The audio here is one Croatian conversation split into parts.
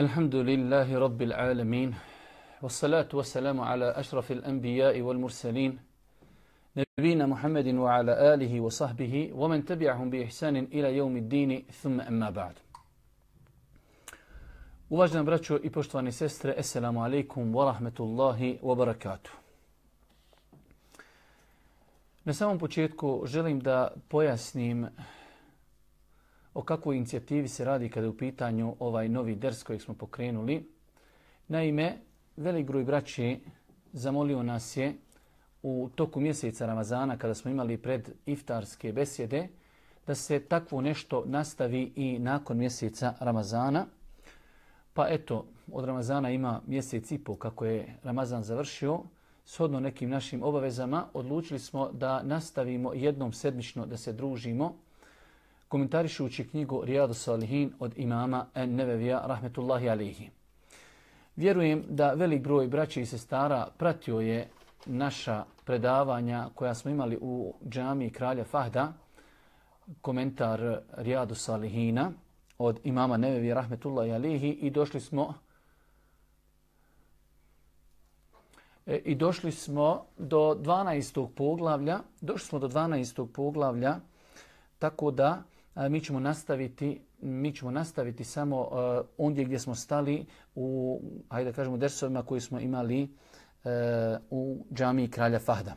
الحمد لله رب العالمين والصلاة والسلام على أشرف الأنبياء والمرسلين نبينا محمد وعلى آله وصحبه ومن تبعهم بإحسان إلى يوم الدين ثم أما بعد Uvažena braćo i poštovani sestre, Assalamu alaikum wa rahmetullahi wa barakatuh. Na samom početku želim da pojasnim o kakvoj inicijativi se radi kada je u pitanju ovaj novi ders kojeg smo pokrenuli. Naime, velik broj braći zamolio nas je u toku mjeseca Ramazana kada smo imali pred iftarske besjede da se takvo nešto nastavi i nakon mjeseca Ramazana. Pa eto, od Ramazana ima mjesec i pol kako je Ramazan završio. Shodno nekim našim obavezama odlučili smo da nastavimo jednom sedmično da se družimo komentarišući knjigu Rijadu Salihin od imama En Nevevija rahmetullahi alihi. Vjerujem da velik broj braća i sestara pratio je naša predavanja koja smo imali u džamiji Kralja Fahda, komentar Rijadu Salihina od imama Nevevija rahmetullahi alihi i došli smo e, i došli smo do 12. poglavlja, došli smo do 12. poglavlja, tako da mi ćemo nastaviti mi ćemo nastaviti samo uh, ondje gdje smo stali u, hajde da kažemo, dersovima koji smo imali uh, u džamiji Kralja Fahda.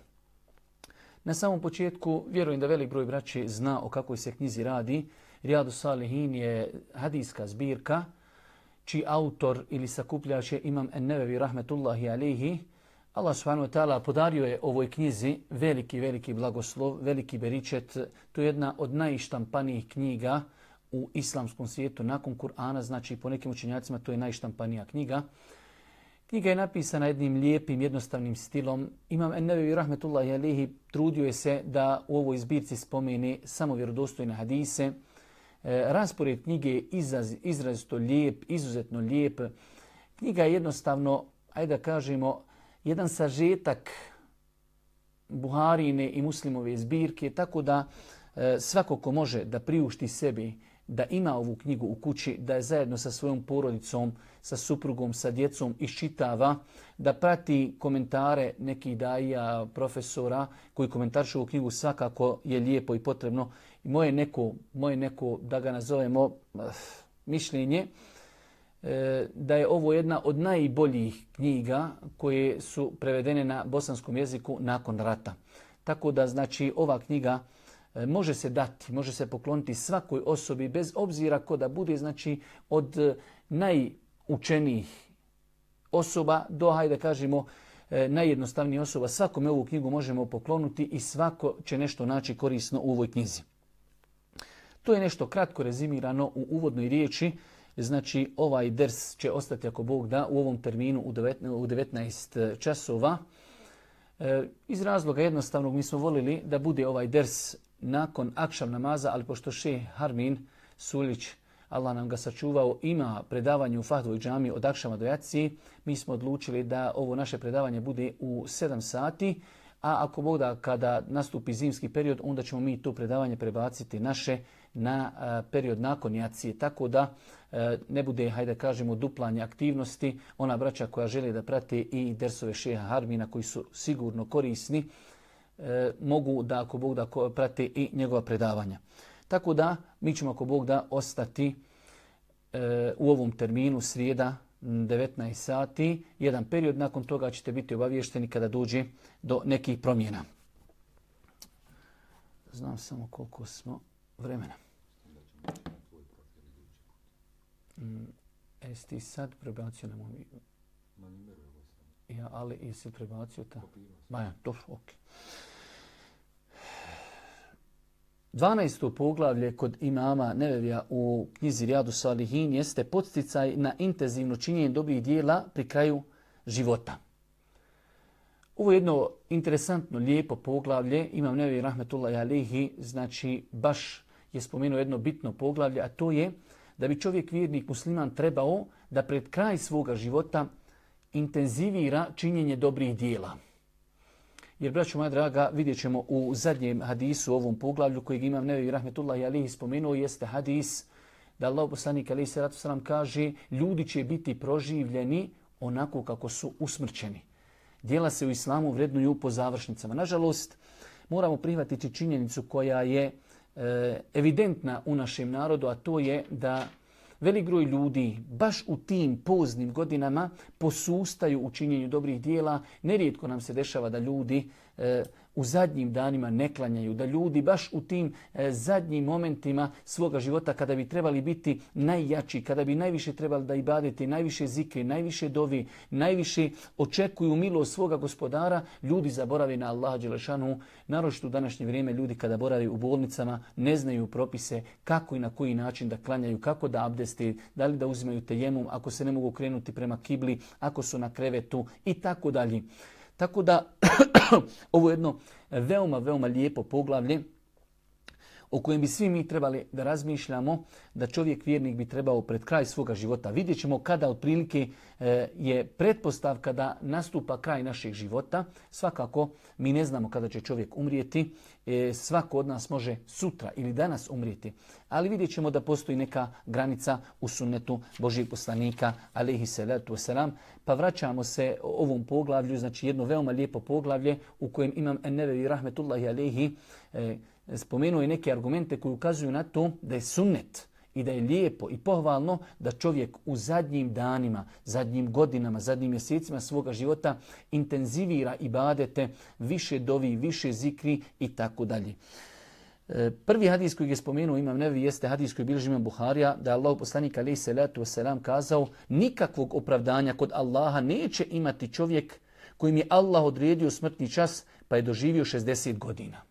Na samom početku vjerujem da velik broj braći zna o kakvoj se knjizi radi. Rijadu Salihin je hadijska zbirka čiji autor ili sakupljač je imam Ennevevi rahmetullahi alihi. Allah subhanahu wa podario je ovoj knjizi veliki, veliki blagoslov, veliki beričet. To je jedna od najštampanijih knjiga u islamskom svijetu nakon Kur'ana, znači po nekim učenjacima to je najštampanija knjiga. Knjiga je napisana jednim lijepim, jednostavnim stilom. Imam Ennevi rahmetullahi alihi trudio je se da u ovoj zbirci spomeni samo vjerodostojne hadise. E, raspored knjige je izraz, izrazito lijep, izuzetno lijep. Knjiga je jednostavno, ajde da kažemo, jedan sažetak Buharine i muslimove zbirke, tako da e, svako ko može da priušti sebi da ima ovu knjigu u kući, da je zajedno sa svojom porodicom, sa suprugom, sa djecom iščitava, da prati komentare nekih daija, profesora koji komentaršu ovu knjigu svakako je lijepo i potrebno. Moje neko, moje neko da ga nazovemo, uh, mišljenje, da je ovo jedna od najboljih knjiga koje su prevedene na bosanskom jeziku nakon rata. Tako da znači ova knjiga može se dati, može se pokloniti svakoj osobi bez obzira ko da bude znači od najučenijih osoba do, hajde kažemo, najjednostavnijih osoba. Svakome ovu knjigu možemo poklonuti i svako će nešto naći korisno u ovoj knjizi. To je nešto kratko rezimirano u uvodnoj riječi. Znači, ovaj ders će ostati, ako Bog da, u ovom terminu u 19 časova. Iz razloga jednostavnog mi smo volili da bude ovaj ders nakon akšam namaza, ali pošto še Harmin Sulić, Allah nam ga sačuvao, ima predavanje u Fahdovoj džami od akšama do jaci, mi smo odlučili da ovo naše predavanje bude u 7 sati, a ako Bog da kada nastupi zimski period, onda ćemo mi to predavanje prebaciti naše na period nakon jacije, tako da ne bude, hajde kažemo, duplanje aktivnosti. Ona braća koja žele da prate i dersove šeha Harmina koji su sigurno korisni, mogu da, ako Bog da, prate i njegova predavanja. Tako da, mi ćemo, ako Bog da, ostati u ovom terminu srijeda 19 sati. Jedan period nakon toga ćete biti obavješteni kada dođe do nekih promjena. Znam samo koliko smo vremena. Jesi ti sad prebacio na moj... Ja, ali jesi prebacio ta? Ma ja, dobro. Okay. 12. poglavlje kod imama Nevevija u knjizi Rijadu Salihin jeste podsticaj na intenzivno činjenje dobrih dijela pri kraju života. Ovo je jedno interesantno, lijepo poglavlje. Imam Nevevi Rahmetullahi Alihi, znači baš je spomenuo jedno bitno poglavlje, a to je da bi čovjek vjernik musliman trebao da pred kraj svoga života intenzivira činjenje dobrih dijela. Jer, braću moja draga, vidjet ćemo u zadnjem hadisu, ovom poglavlju kojeg imam Nevi Rahmetullahi Alihi spomenuo, jeste hadis da Allah poslanik ali se ratu kaže ljudi će biti proživljeni onako kako su usmrćeni. Dijela se u islamu vrednuju po završnicama. Nažalost, moramo prihvatiti činjenicu koja je evidentna u našem narodu, a to je da velik broj ljudi baš u tim poznim godinama posustaju u činjenju dobrih dijela. Nerijetko nam se dešava da ljudi e, u zadnjim danima ne klanjaju, da ljudi baš u tim e, zadnjim momentima svoga života kada bi trebali biti najjači, kada bi najviše trebali da ibadete, najviše zikri, najviše dovi, najviše očekuju milost svoga gospodara, ljudi zaborave na Allaha Đelešanu. Naročito u današnje vrijeme ljudi kada boravi u bolnicama ne znaju propise kako i na koji način da klanjaju, kako da abdeste, da li da uzimaju tejemum, ako se ne mogu krenuti prema kibli, ako su na krevetu i tako dalje. Tako da ovo je jedno veoma, veoma lijepo poglavlje o kojem bi svi mi trebali da razmišljamo da čovjek vjernik bi trebao pred kraj svoga života. Vidjet ćemo kada otprilike e, je pretpostavka da nastupa kraj našeg života. Svakako mi ne znamo kada će čovjek umrijeti. E, svako od nas može sutra ili danas umrijeti. Ali vidjet ćemo da postoji neka granica u sunnetu Božijeg poslanika alaihi salatu wasalam. Pa vraćamo se ovom poglavlju, znači jedno veoma lijepo poglavlje u kojem imam Ennevevi rahmetullahi alaihi e, spomenuo je neke argumente koji ukazuju na to da je sunnet i da je lijepo i pohvalno da čovjek u zadnjim danima, zadnjim godinama, zadnjim mjesecima svoga života intenzivira ibadete, više dovi, više zikri i tako dalje. E, prvi hadis koji je spomenuo Imam Nevi jeste hadis koji bilježi Imam Buharija da je Allah poslanik alaih salatu wasalam kazao nikakvog opravdanja kod Allaha neće imati čovjek kojim je Allah odredio smrtni čas pa je doživio 60 godina.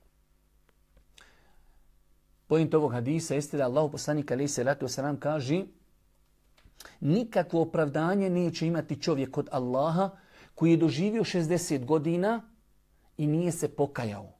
Pojent ovog hadisa jeste da Allah poslanik alaih salatu wasalam kaže nikakvo opravdanje neće imati čovjek kod Allaha koji je doživio 60 godina i nije se pokajao.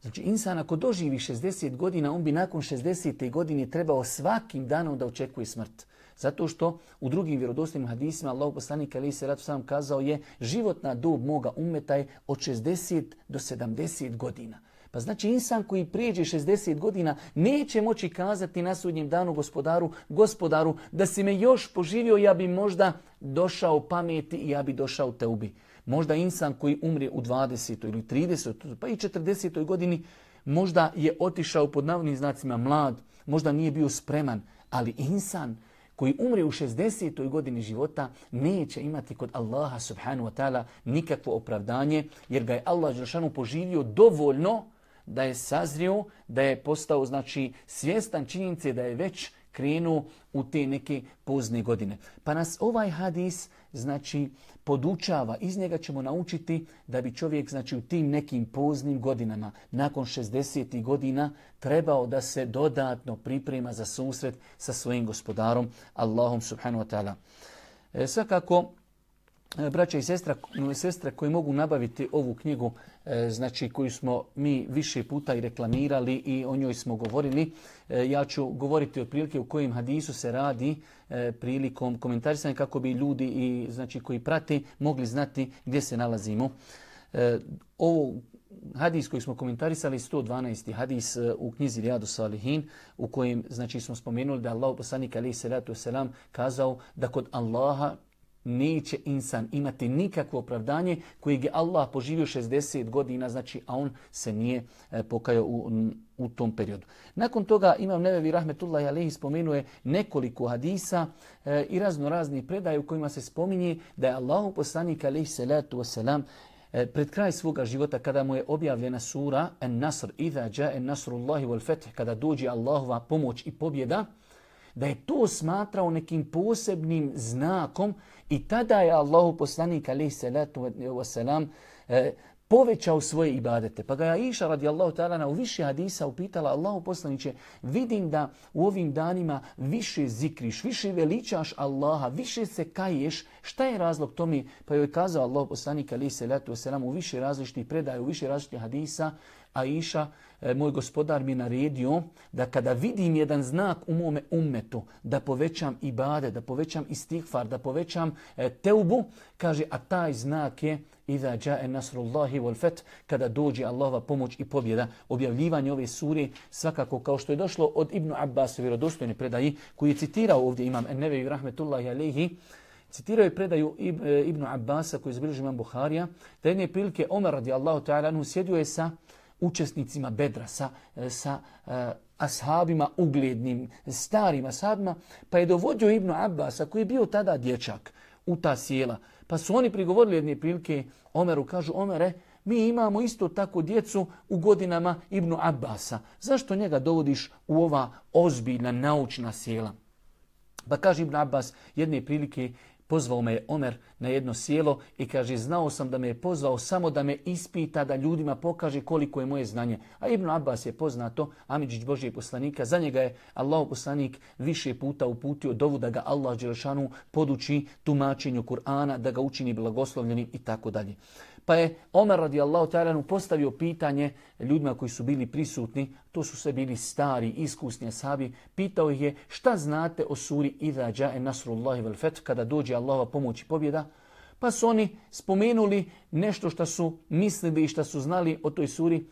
Znači, insan ako doživi 60 godina, on bi nakon 60. godine trebao svakim danom da očekuje smrt. Zato što u drugim vjerodostojnim hadisima Allah poslanik se ratu kazao je životna dob moga umeta je od 60 do 70 godina. Pa znači insan koji prijeđe 60 godina neće moći kazati na sudnjem danu gospodaru, gospodaru da si me još poživio, ja bi možda došao pameti i ja bi došao te ubi. Možda insan koji umre u 20. ili 30. pa i 40. godini možda je otišao pod navodnim znacima mlad, možda nije bio spreman, ali insan koji umre u 60. godini života neće imati kod Allaha subhanahu wa ta'ala nikakvo opravdanje jer ga je Allah poživio dovoljno da je sazrio, da je postao znači svjestan činjenice da je već krenuo u te neke pozne godine. Pa nas ovaj hadis znači podučava, iz njega ćemo naučiti da bi čovjek znači u tim nekim poznim godinama, nakon 60. godina, trebao da se dodatno priprema za susret sa svojim gospodarom, Allahom subhanahu wa ta'ala. E, svakako, braća i sestra, sestre koji mogu nabaviti ovu knjigu, e, znači koju smo mi više puta i reklamirali i o njoj smo govorili. E, ja ću govoriti otprilike u kojim hadisu se radi prilikom komentarisanja kako bi ljudi i znači koji prate mogli znati gdje se nalazimo. Ovo hadis koji smo komentarisali 112. hadis u knjizi Rijadu Salihin u kojem znači smo spomenuli da Allah poslanik alejhi salatu selam kazao da kod Allaha neće insan imati nikakvo opravdanje kojeg je Allah poživio 60 godina, znači, a on se nije e, pokajao u, u tom periodu. Nakon toga Imam Nevevi Rahmetullahi Alehi spomenuje nekoliko hadisa e, i razno razni predaje u kojima se spominje da je Allahu poslanik Alehi salatu wasalam e, pred kraj svoga života kada mu je objavljena sura En Nasr, Iza ja en Nasrullahi wal Fetih, kada dođe Allahova pomoć i pobjeda, da je to smatrao nekim posebnim znakom i tada je Allahu poslanik alaih salatu wasalam e, povećao svoje ibadete. Pa ga je Iša radijallahu ta'ala u više hadisa upitala Allahu poslaniće, vidim da u ovim danima više zikriš, više veličaš Allaha, više se kaješ. Šta je razlog tome? Pa joj kazao Allahu poslanik alaih salatu wasalam u više različitih predaja, u više različitih hadisa, a Iša E, moj gospodar mi naredio da kada vidim jedan znak u mome ummetu, da povećam ibade, da povećam istigfar, da povećam e, teubu, kaže, a taj znak je Iza jae nasrullahi wal fet, kada dođe Allahova pomoć i pobjeda. Objavljivanje ove sure svakako kao što je došlo od Ibnu Abbas, vjerodostojne predaji, koji je citirao ovdje imam Enneveju rahmetullahi alehi, Citirao je predaju e, Ibnu Abbasa koji je imam Buharija, da jedne prilike Omer radijallahu ta'ala sjedio je sa učesnicima Bedra, sa, e, uh, ashabima uglednim, starim ashabima, pa je dovodio Ibnu Abbasa koji je bio tada dječak u ta sjela. Pa su oni prigovorili jedne prilike Omeru, kažu Omere, mi imamo isto tako djecu u godinama Ibnu Abbasa. Zašto njega dovodiš u ova ozbiljna naučna sjela? Pa kaže Ibn Abbas jedne prilike Pozvao me je Omer na jedno sjelo i kaže znao sam da me je pozvao samo da me ispita, da ljudima pokaže koliko je moje znanje. A Ibn Abbas je poznato, Amidžić Božije poslanika, za njega je Allah poslanik više puta uputio dovu da ga Allah Đelešanu poduči tumačenju Kur'ana, da ga učini blagoslovljenim i tako dalje. Pa je Omer radijallahu ta'ala postavio pitanje ljudima koji su bili prisutni, to su sve bili stari, iskusni asabi, pitao ih je šta znate o suri Iza jae nasrullahi vel fet, kada dođe Allahova pomoć i pobjeda. Pa su oni spomenuli nešto što su mislili i što su znali o toj suri.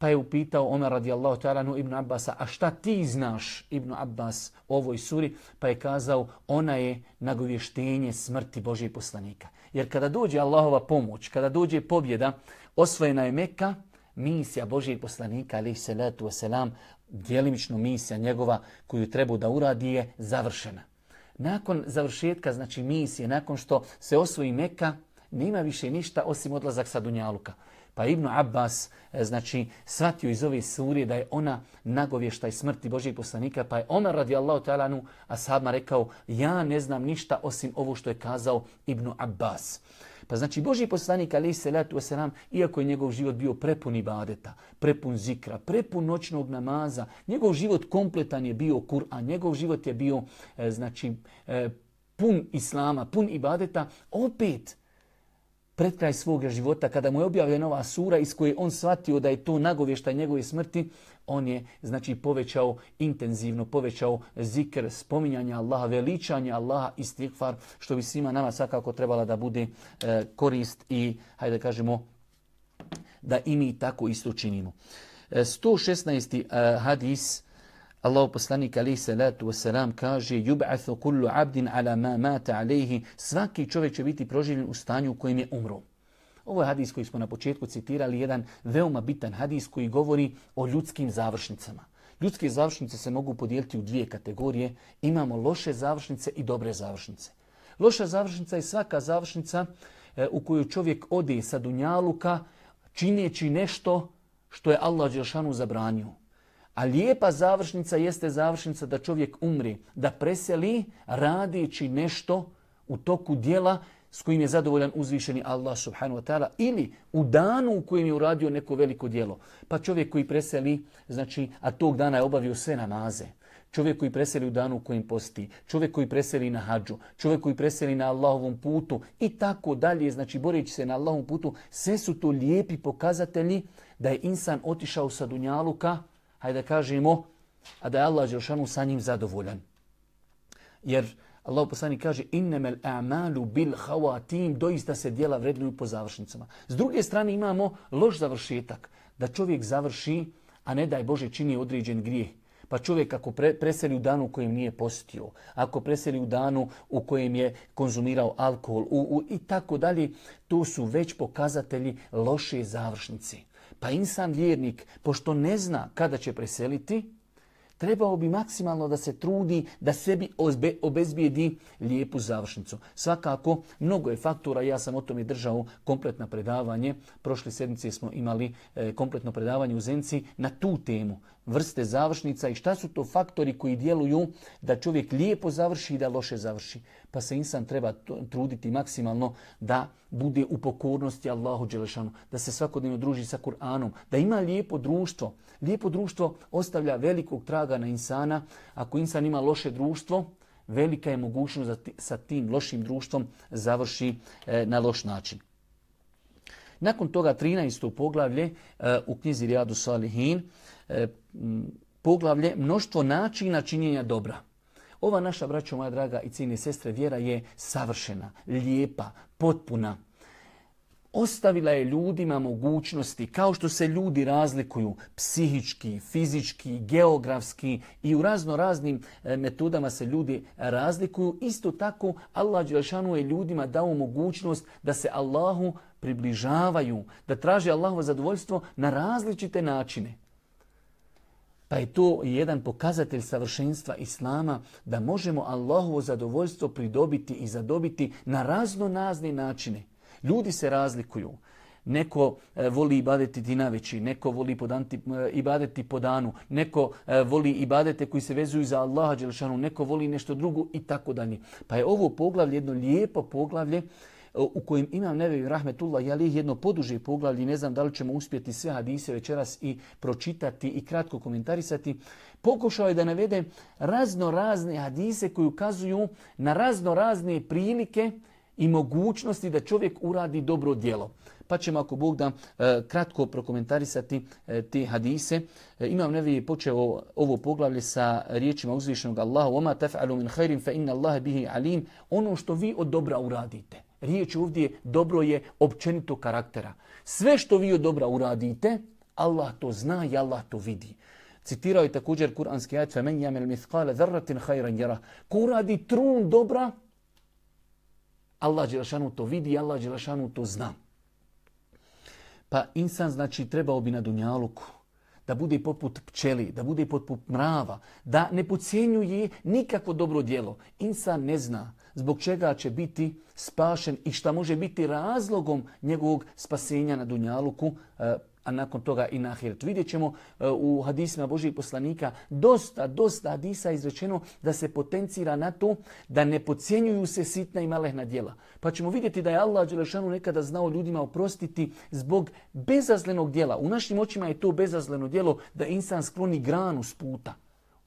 Pa je upitao Omer radijallahu ta'ala Ibn Abbasa, a šta ti znaš Ibn Abbas o ovoj suri? Pa je kazao, ona je nagovještenje smrti Božije poslanika. Jer kada dođe Allahova pomoć, kada dođe pobjeda, osvojena je Mekka, misija Božijeg poslanika, ali salatu wasalam, djelimično misija njegova koju treba da uradi je završena. Nakon završetka, znači misije, nakon što se osvoji Mekka, nema više ništa osim odlazak sa Dunjaluka. Pa Ibn Abbas e, znači shvatio iz ove surije da je ona nagovještaj smrti Božijeg poslanika, pa je Omar radijallahu ta'ala a sadma rekao ja ne znam ništa osim ovo što je kazao Ibn Abbas. Pa znači Božji poslanik alaih salatu wasalam, iako je njegov život bio prepun ibadeta, prepun zikra, prepun noćnog namaza, njegov život kompletan je bio Kur'an, njegov život je bio e, znači e, pun islama, pun ibadeta, opet pred kraj svoga života, kada mu je objavljena ova sura iz koje on shvatio da je to nagovještaj njegove smrti, on je znači povećao intenzivno, povećao zikr, spominjanje Allaha, veličanje Allaha i stikfar, što bi svima nama svakako trebala da bude e, korist i, hajde kažemo, da i mi tako isto činimo. 116. E, hadis, Allah poslanik alaihi salatu wasalam kaže yub'athu kullu abdin ala ma mata alayhi svaki čovjek će biti proživljen u stanju u kojem je umro. Ovo je hadis koji smo na početku citirali, jedan veoma bitan hadis koji govori o ljudskim završnicama. Ljudske završnice se mogu podijeliti u dvije kategorije. Imamo loše završnice i dobre završnice. Loša završnica je svaka završnica e, u koju čovjek ode sa dunjaluka čineći nešto što je Allah Đelšanu zabranio. A lijepa završnica jeste završnica da čovjek umri, da preseli radići nešto u toku dijela s kojim je zadovoljan uzvišeni Allah subhanahu wa ta'ala ili u danu u kojem je uradio neko veliko dijelo. Pa čovjek koji preseli, znači, a tog dana je obavio sve namaze. Čovjek koji preseli u danu u kojem posti, čovjek koji preseli na hađu, čovjek koji preseli na Allahovom putu i tako dalje, znači boreći se na Allahovom putu, sve su to lijepi pokazatelji da je insan otišao sa Dunjaluka, hajde da kažemo, a da je Allah Đelšanu sa njim zadovoljan. Jer Allah poslani kaže innemel a'malu bil hawatim, doista se dijela vrednuju po završnicama. S druge strane imamo loš završetak, da čovjek završi, a ne daj Bože čini određen grijeh. Pa čovjek ako pre, preseli u danu u kojem nije postio, ako preseli u danu u kojem je konzumirao alkohol u, u, i tako dalje, to su već pokazatelji loše završnice. Pa insan vjernik, pošto ne zna kada će preseliti, trebao bi maksimalno da se trudi da sebi obezbijedi lijepu završnicu. Svakako, mnogo je faktora, ja sam o tome držao kompletno predavanje. Prošle sedmice smo imali e, kompletno predavanje u Zenci na tu temu vrste završnica i šta su to faktori koji djeluju da čovjek lijepo završi i da loše završi. Pa se insan treba truditi maksimalno da bude u pokornosti Allahu Đelešanu, da se svakodnevno druži sa Kur'anom, da ima lijepo društvo. Lijepo društvo ostavlja velikog traga na insana. Ako insan ima loše društvo, velika je mogućnost da sa tim lošim društvom završi e, na loš način. Nakon toga 13. poglavlje e, u knjizi Rijadu Salihin poglavlje mnoštvo načina činjenja dobra. Ova naša, braćo moja draga i cijene sestre, vjera je savršena, lijepa, potpuna. Ostavila je ljudima mogućnosti, kao što se ljudi razlikuju psihički, fizički, geografski i u razno raznim e, metodama se ljudi razlikuju. Isto tako Allah Đelešanu je ljudima dao mogućnost da se Allahu približavaju, da traže Allahovo zadovoljstvo na različite načine. Pa je to jedan pokazatelj savršenstva Islama da možemo Allahovo zadovoljstvo pridobiti i zadobiti na razno razne načine. Ljudi se razlikuju. Neko e, voli ibadeti dinaveći, neko voli podanti, e, ibadeti po danu, neko e, voli ibadete koji se vezuju za Allaha Đelšanu, neko voli nešto drugo i tako dalje. Pa je ovo poglavlje jedno lijepo poglavlje u kojem imam neveju rahmetullah jalih jedno poduže poglavlje, ne znam da li ćemo uspjeti sve hadise večeras i pročitati i kratko komentarisati, pokušao je da navede razno razne hadise koji ukazuju na razno razne prilike i mogućnosti da čovjek uradi dobro djelo. Pa ćemo ako Bog da e, kratko prokomentarisati e, te hadise. E, imam nevi počeo ovo poglavlje sa riječima uzvišenog Allaha وَمَا تَفْعَلُوا مِنْ خَيْرٍ فَإِنَّ اللَّهَ بِهِ عَلِيمٌ Ono što vi od dobra uradite. Riječ ovdje dobro je općenito karaktera. Sve što vi od dobra uradite, Allah to zna i Allah to vidi. Citirao je također kuranski ajat فَمَنْ يَمِلْ مِثْقَالَ ذَرَّةٍ خَيْرًا يَرَ Ko uradi trun dobra, Allah Đelešanu to vidi, Allah Đelešanu to zna. Pa insan znači trebao bi na dunjaluku da bude poput pčeli, da bude poput mrava, da ne pocijenjuje nikakvo dobro djelo. Insan ne zna zbog čega će biti spašen i šta može biti razlogom njegovog spasenja na dunjaluku, e, a nakon toga i na ahiret. Vidjet ćemo e, u hadisima Božih poslanika dosta, dosta hadisa izrečeno da se potencira na to da ne pocijenjuju se sitna i malehna djela. Pa ćemo vidjeti da je Allah Đelešanu nekada znao ljudima oprostiti zbog bezazlenog djela. U našim očima je to bezazleno djelo da insan skloni granu s puta.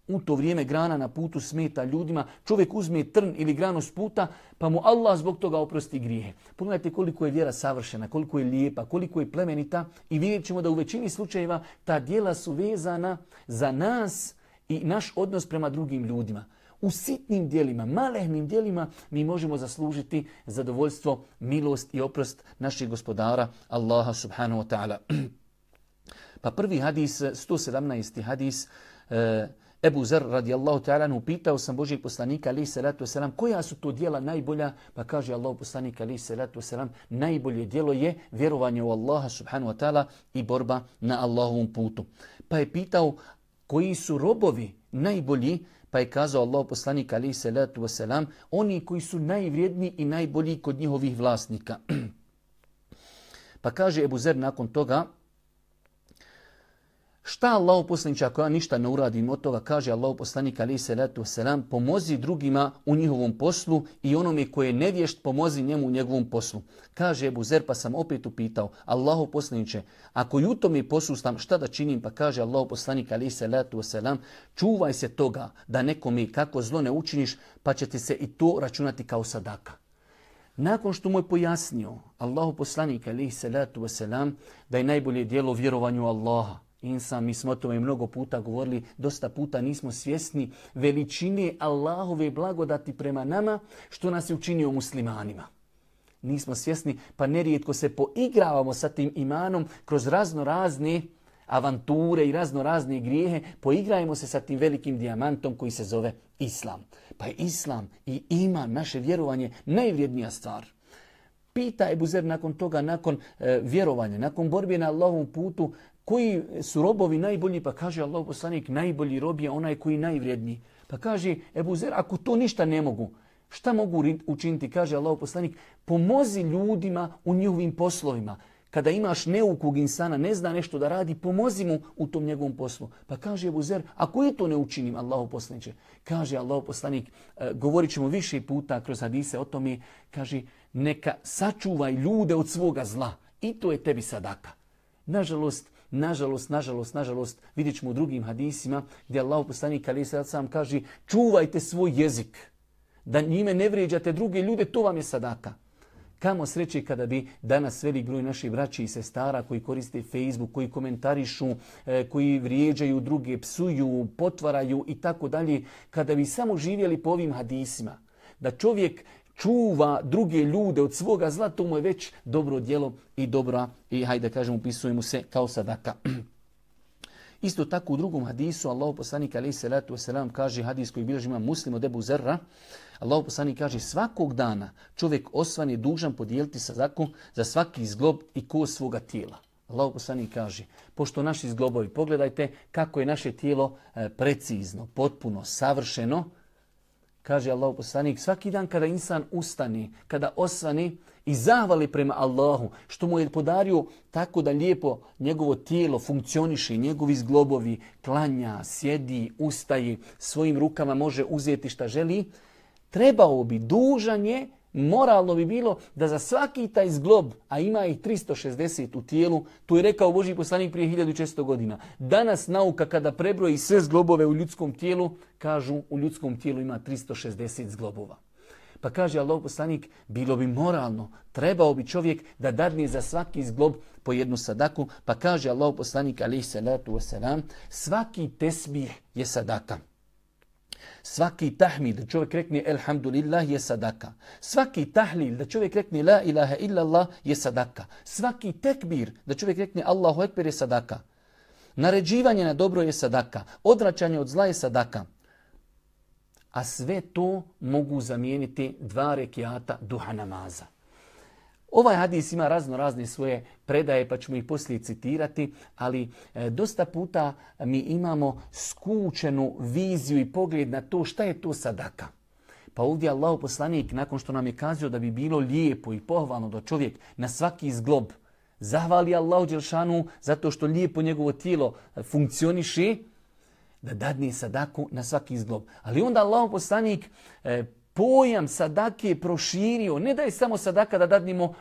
U to vrijeme grana na putu smeta ljudima. Čovjek uzme trn ili granu s puta, pa mu Allah zbog toga oprosti grijehe. Pogledajte koliko je vjera savršena, koliko je lijepa, koliko je plemenita i vidjet ćemo da u većini slučajeva ta djela su vezana za nas i naš odnos prema drugim ljudima. U sitnim dijelima, malehnim dijelima mi možemo zaslužiti zadovoljstvo, milost i oprost naših gospodara Allaha subhanahu wa ta'ala. Pa prvi hadis, 117. hadis, e, Ebu Zer radijallahu ta'ala pitao sam Božijeg poslanika ali salatu wasalam koja su to dijela najbolja pa kaže Allah poslanik ali salatu wasalam najbolje djelo je vjerovanje u Allaha subhanahu wa ta'ala i borba na Allahovom putu. Pa je pitao koji su robovi najbolji pa je kazao Allah poslanik ali salatu wasalam oni koji su najvrijedniji i najbolji kod njihovih vlasnika. pa kaže Ebu Zer nakon toga Šta Allah poslaniče ako ja ništa ne uradim od toga, kaže Allah poslanik ali se letu selam, pomozi drugima u njihovom poslu i onome koje je nevješt pomozi njemu u njegovom poslu. Kaže Ebu Zer pa sam opet upitao, Allahu poslaniče, ako i u tome šta da činim, pa kaže Allah poslanik ali se letu selam, čuvaj se toga da nekome kako zlo ne učiniš, pa će ti se i to računati kao sadaka. Nakon što mu je pojasnio Allahu poslanik ali se letu selam da je najbolje dijelo vjerovanju Allaha, insan, mi smo o tome mnogo puta govorili, dosta puta nismo svjesni veličine Allahove blagodati prema nama, što nas je učinio muslimanima. Nismo svjesni, pa nerijetko se poigravamo sa tim imanom kroz razno razne avanture i razno razne grijehe, poigrajemo se sa tim velikim dijamantom koji se zove Islam. Pa je Islam i iman, naše vjerovanje, najvrijednija stvar. Pita Ebu Zer nakon toga, nakon e, vjerovanja, nakon borbe na Allahovom putu, koji su robovi najbolji, pa kaže Allah poslanik, najbolji rob je onaj koji najvrijedniji. Pa kaže Ebu Zer, ako to ništa ne mogu, šta mogu učiniti? Kaže Allah poslanik, pomozi ljudima u njihovim poslovima. Kada imaš neukog insana, ne zna nešto da radi, pomozi mu u tom njegovom poslu. Pa kaže Ebu Zer, ako je to ne učinim, Allah poslaniče, kaže Allah poslanik, e, govorit ćemo više puta kroz hadise o tome, kaže, neka sačuvaj ljude od svoga zla. I to je tebi sadaka. Nažalost, Nažalost, nažalost, nažalost, vidjet ćemo u drugim hadisima gdje Allah poslanik ali sad sam kaže čuvajte svoj jezik. Da njime ne vrijeđate druge ljude, to vam je sadaka. Kamo sreće kada bi danas velik broj naših braći i sestara koji koriste Facebook, koji komentarišu, e, koji vrijeđaju druge, psuju, potvaraju i tako dalje, kada bi samo živjeli po ovim hadisima. Da čovjek čuva druge ljude od svoga zla, to mu je već dobro djelo i dobra i hajde kažemo upisujemo se kao sadaka. Isto tako u drugom hadisu Allah poslanik alejhi salatu vesselam kaže hadis koji ima Muslim od Ebu Zerra, Allah poslanik kaže svakog dana čovjek osvan dužan podijeliti sadaku za svaki zglob i kost svoga tijela. Allah poslanik kaže, pošto naši zglobovi, pogledajte kako je naše tijelo e, precizno, potpuno, savršeno, kaže Allah poslanik, svaki dan kada insan ustani, kada osvani i zahvali prema Allahu, što mu je podario tako da lijepo njegovo tijelo funkcioniše, njegovi zglobovi, klanja, sjedi, ustaje, svojim rukama može uzeti šta želi, trebao bi, dužan je moralno bi bilo da za svaki taj zglob, a ima ih 360 u tijelu, to je rekao Boži poslanik prije 1600 godina. Danas nauka kada prebroji sve zglobove u ljudskom tijelu, kažu u ljudskom tijelu ima 360 zglobova. Pa kaže Allah poslanik, bilo bi moralno, trebao bi čovjek da dadne za svaki zglob po jednu sadaku, pa kaže Allah poslanik, alaih salatu wasalam, svaki tesbih je sadaka. Svaki tahmid da čovjek rekne elhamdulillah je sadaka. Svaki tahlil da čovjek rekne la ilaha illallah je sadaka. Svaki tekbir da čovjek rekne Allahu ekber je sadaka. Naređivanje na dobro je sadaka. Odvraćanje od zla je sadaka. A sve to mogu zamijeniti dva rekiata duha namaza. Ovaj hadis ima razno razne svoje predaje, pa ćemo ih poslije citirati, ali e, dosta puta mi imamo skučenu viziju i pogled na to šta je to sadaka. Pa ovdje Allah poslanik, nakon što nam je kazio da bi bilo lijepo i pohvalno da čovjek na svaki izglob zahvali Allahu Đelšanu zato što lijepo njegovo tijelo funkcioniše, da dadne sadaku na svaki izglob. Ali onda Allah poslanik e, pojam sadake proširio. Ne da je samo sadaka da dadnimo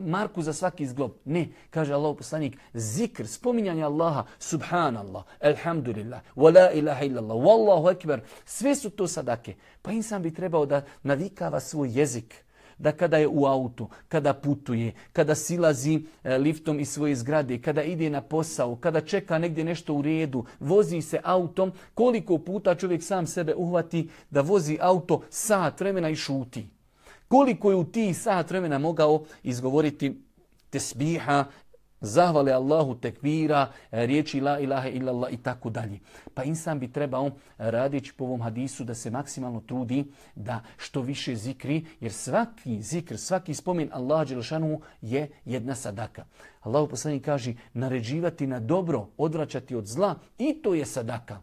marku za svaki zglob. Ne, kaže Allah poslanik, zikr, spominjanje Allaha, subhanallah, alhamdulillah, wa la ilaha illallah, wallahu ekber, sve su to sadake. Pa insan bi trebao da navikava svoj jezik da kada je u autu, kada putuje, kada silazi e, liftom iz svoje zgrade, kada ide na posao, kada čeka negdje nešto u redu, vozi se autom, koliko puta čovjek sam sebe uhvati da vozi auto sat vremena i šuti. Koliko je u ti sat vremena mogao izgovoriti tesbiha, zahvale Allahu tekbira, riječi la ilaha illallah i tako dalje. Pa insan bi trebao radići po ovom hadisu da se maksimalno trudi da što više zikri, jer svaki zikr, svaki spomin Allah Đelšanu je jedna sadaka. Allahu poslanik kaže naređivati na dobro, odvraćati od zla i to je sadaka.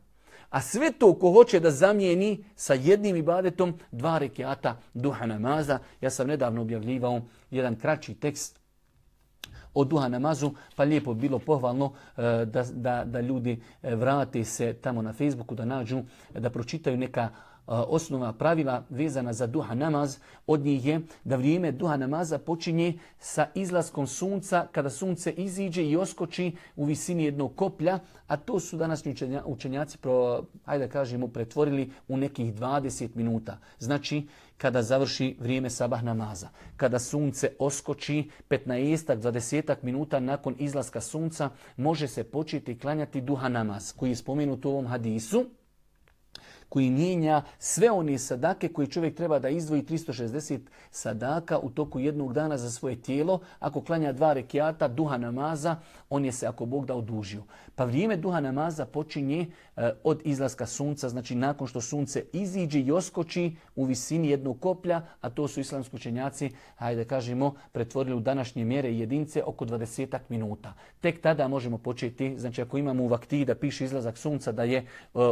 A sve to ko hoće da zamijeni sa jednim ibadetom dva rekiata duha namaza. Ja sam nedavno objavljivao jedan kraći tekst o duha namazu, pa lijepo bilo pohvalno e, da, da, da ljudi e, vrate se tamo na Facebooku, da nađu, da pročitaju neka osnova pravila vezana za duha namaz od njih je da vrijeme duha namaza počinje sa izlaskom sunca kada sunce iziđe i oskoči u visini jednog koplja, a to su današnji učenjaci pro, ajde kažemo, pretvorili u nekih 20 minuta. Znači, kada završi vrijeme sabah namaza. Kada sunce oskoči 15-20 minuta nakon izlaska sunca, može se početi klanjati duha namaz, koji je spomenut u ovom hadisu koji mijenja sve one sadake koje čovjek treba da izdvoji 360 sadaka u toku jednog dana za svoje tijelo. Ako klanja dva rekiata duha namaza, on je se ako Bog da odužio. Pa vrijeme duha namaza počinje e, od izlaska sunca, znači nakon što sunce iziđe i oskoči u visini jednog koplja, a to su islamski učenjaci, hajde kažemo, pretvorili u današnje mjere i jedince oko 20 minuta. Tek tada možemo početi, znači ako imamo u vakti da piše izlazak sunca da je e,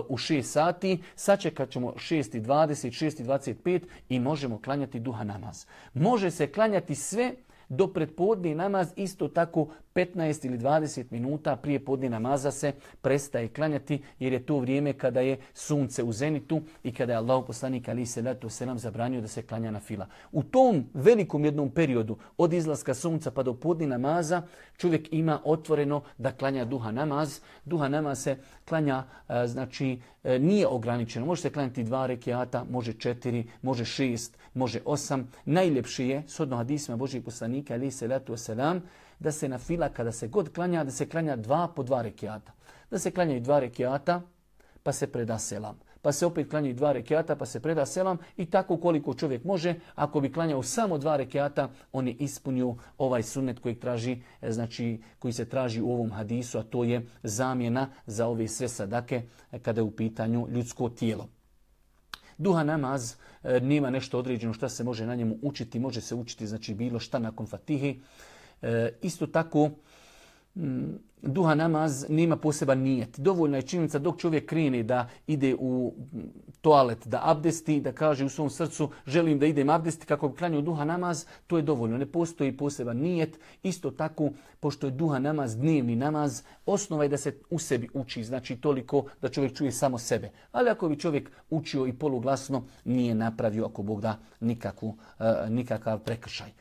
u 6 sati, sačekat ćemo 6.20, 6.25 i možemo klanjati duha namaz. Može se klanjati sve do predpodni namaz isto tako 15 ili 20 minuta prije podne namaza se prestaje klanjati jer je to vrijeme kada je sunce u zenitu i kada je Allah poslanik ali se letu selam zabranio da se klanja na fila. U tom velikom jednom periodu od izlaska sunca pa do podne namaza čovjek ima otvoreno da klanja duha namaz. Duha namaz se klanja, e, znači e, nije ograničeno. Može se klanjati dva rekiata, može četiri, može šest, može osam. Najljepše je, shodno hadisma Božih poslanika ali se letu selam, da se na fila kada se god klanja, da se klanja dva po dva rekiata. Da se klanjaju dva rekiata, pa se preda selam. pa se opet klanjaju dva rekiata, pa se preda selam i tako koliko čovjek može. Ako bi klanjao samo dva rekiata, on je ispunio ovaj sunnet koji, traži, e, znači, koji se traži u ovom hadisu, a to je zamjena za ove sve sadake e, kada je u pitanju ljudsko tijelo. Duha namaz e, nema nešto određeno šta se može na njemu učiti, može se učiti znači bilo šta nakon fatihi. Isto tako Mm, duha namaz nema poseban nijet. Dovoljna je činjenica dok čovjek krene da ide u toalet, da abdesti, da kaže u svom srcu želim da idem abdesti kako bi klanio duha namaz, to je dovoljno. Ne postoji poseban nijet. Isto tako, pošto je duha namaz dnevni namaz, osnova je da se u sebi uči, znači toliko da čovjek čuje samo sebe. Ali ako bi čovjek učio i poluglasno, nije napravio, ako Bog da, nikakvu, eh, nikakav prekršaj.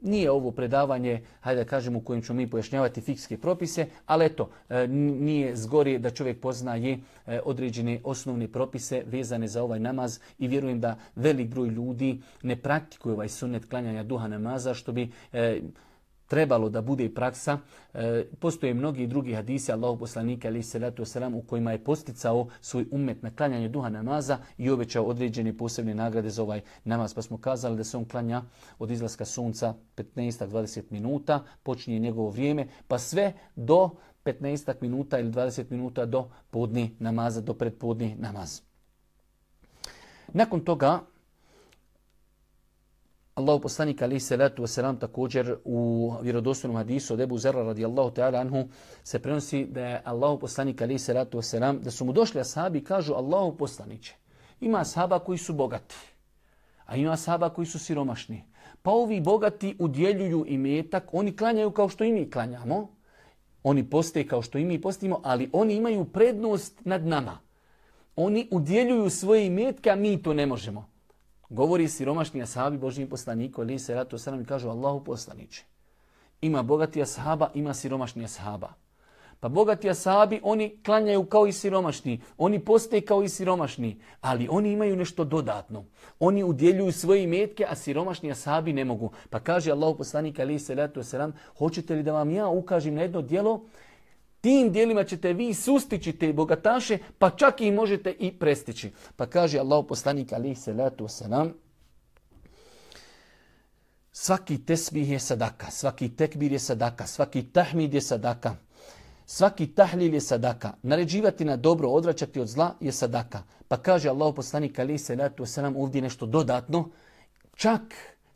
Nije ovo predavanje, hajde da kažem, u kojem ćemo mi pojašnjavati fikske propise, ali eto, e, nije zgorije da čovjek poznaje e, određene osnovne propise vezane za ovaj namaz i vjerujem da velik broj ljudi ne praktikuje ovaj sunnet klanjanja duha namaza, što bi e, trebalo da bude praksa. E, postoje mnogi drugi hadisi Allahu poslanika ali se selam u kojima je posticao svoj umet na klanjanje duha namaza i obećao određene posebne nagrade za ovaj namaz. Pa smo kazali da se on klanja od izlaska sunca 15-20 minuta, počinje njegovo vrijeme, pa sve do 15 minuta ili 20 minuta do podni namaza, do predpodni namaz. Nakon toga Allahu poslanik ali se letu wasalam također u vjerodostojnom hadisu od Ebu Zerra radijallahu ta'ala anhu se prenosi da je Allahu poslanik ali se letu wasalam da su mu došli ashabi i kažu Allahu poslaniće ima ashaba koji su bogati a ima ashaba koji su siromašni. Pa ovi bogati udjeljuju i metak oni klanjaju kao što i mi klanjamo. Oni poste kao što i mi postimo ali oni imaju prednost nad nama. Oni udjeljuju svoje imetke a mi to ne možemo Govori siromašni ashabi Božji poslaniku, ali se ratu sa i kažu Allahu poslaniće. Ima bogati ashaba, ima siromašni ashaba. Pa bogati ashabi, oni klanjaju kao i siromašni. Oni postoje kao i siromašni. Ali oni imaju nešto dodatno. Oni udjeljuju svoje metke, a siromašni ashabi ne mogu. Pa kaže Allahu poslanik, ali se ratu sa hoćete li da vam ja ukažem na jedno djelo Tim dijelima ćete vi sustići te bogataše, pa čak i možete i prestići. Pa kaže Allah poslanik alaih salatu wasalam, svaki tesbih je sadaka, svaki tekbir je sadaka, svaki tahmid je sadaka, svaki tahlil je sadaka. Naređivati na dobro, odvraćati od zla je sadaka. Pa kaže Allah poslanik alaih salatu wasalam ovdje nešto dodatno, čak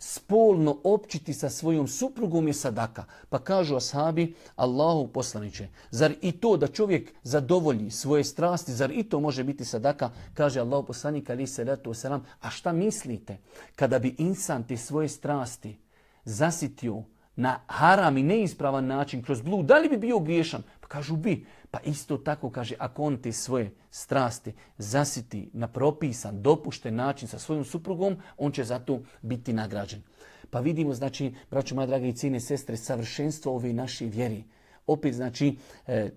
spolno općiti sa svojom suprugom je sadaka. Pa kažu ashabi, Allahu poslaniće, zar i to da čovjek zadovolji svoje strasti, zar i to može biti sadaka? Kaže Allahu poslanik, ali se selam, a šta mislite kada bi insan te svoje strasti zasitio na haram i neispravan način kroz blud, da li bi bio griješan? Pa kažu bi. Pa isto tako kaže, ako on te svoje strasti zasiti na propisan, dopušten način sa svojom suprugom, on će zato biti nagrađen. Pa vidimo, znači, braćo moja draga i cijene sestre, savršenstvo ove naše vjeri. Opet, znači, e,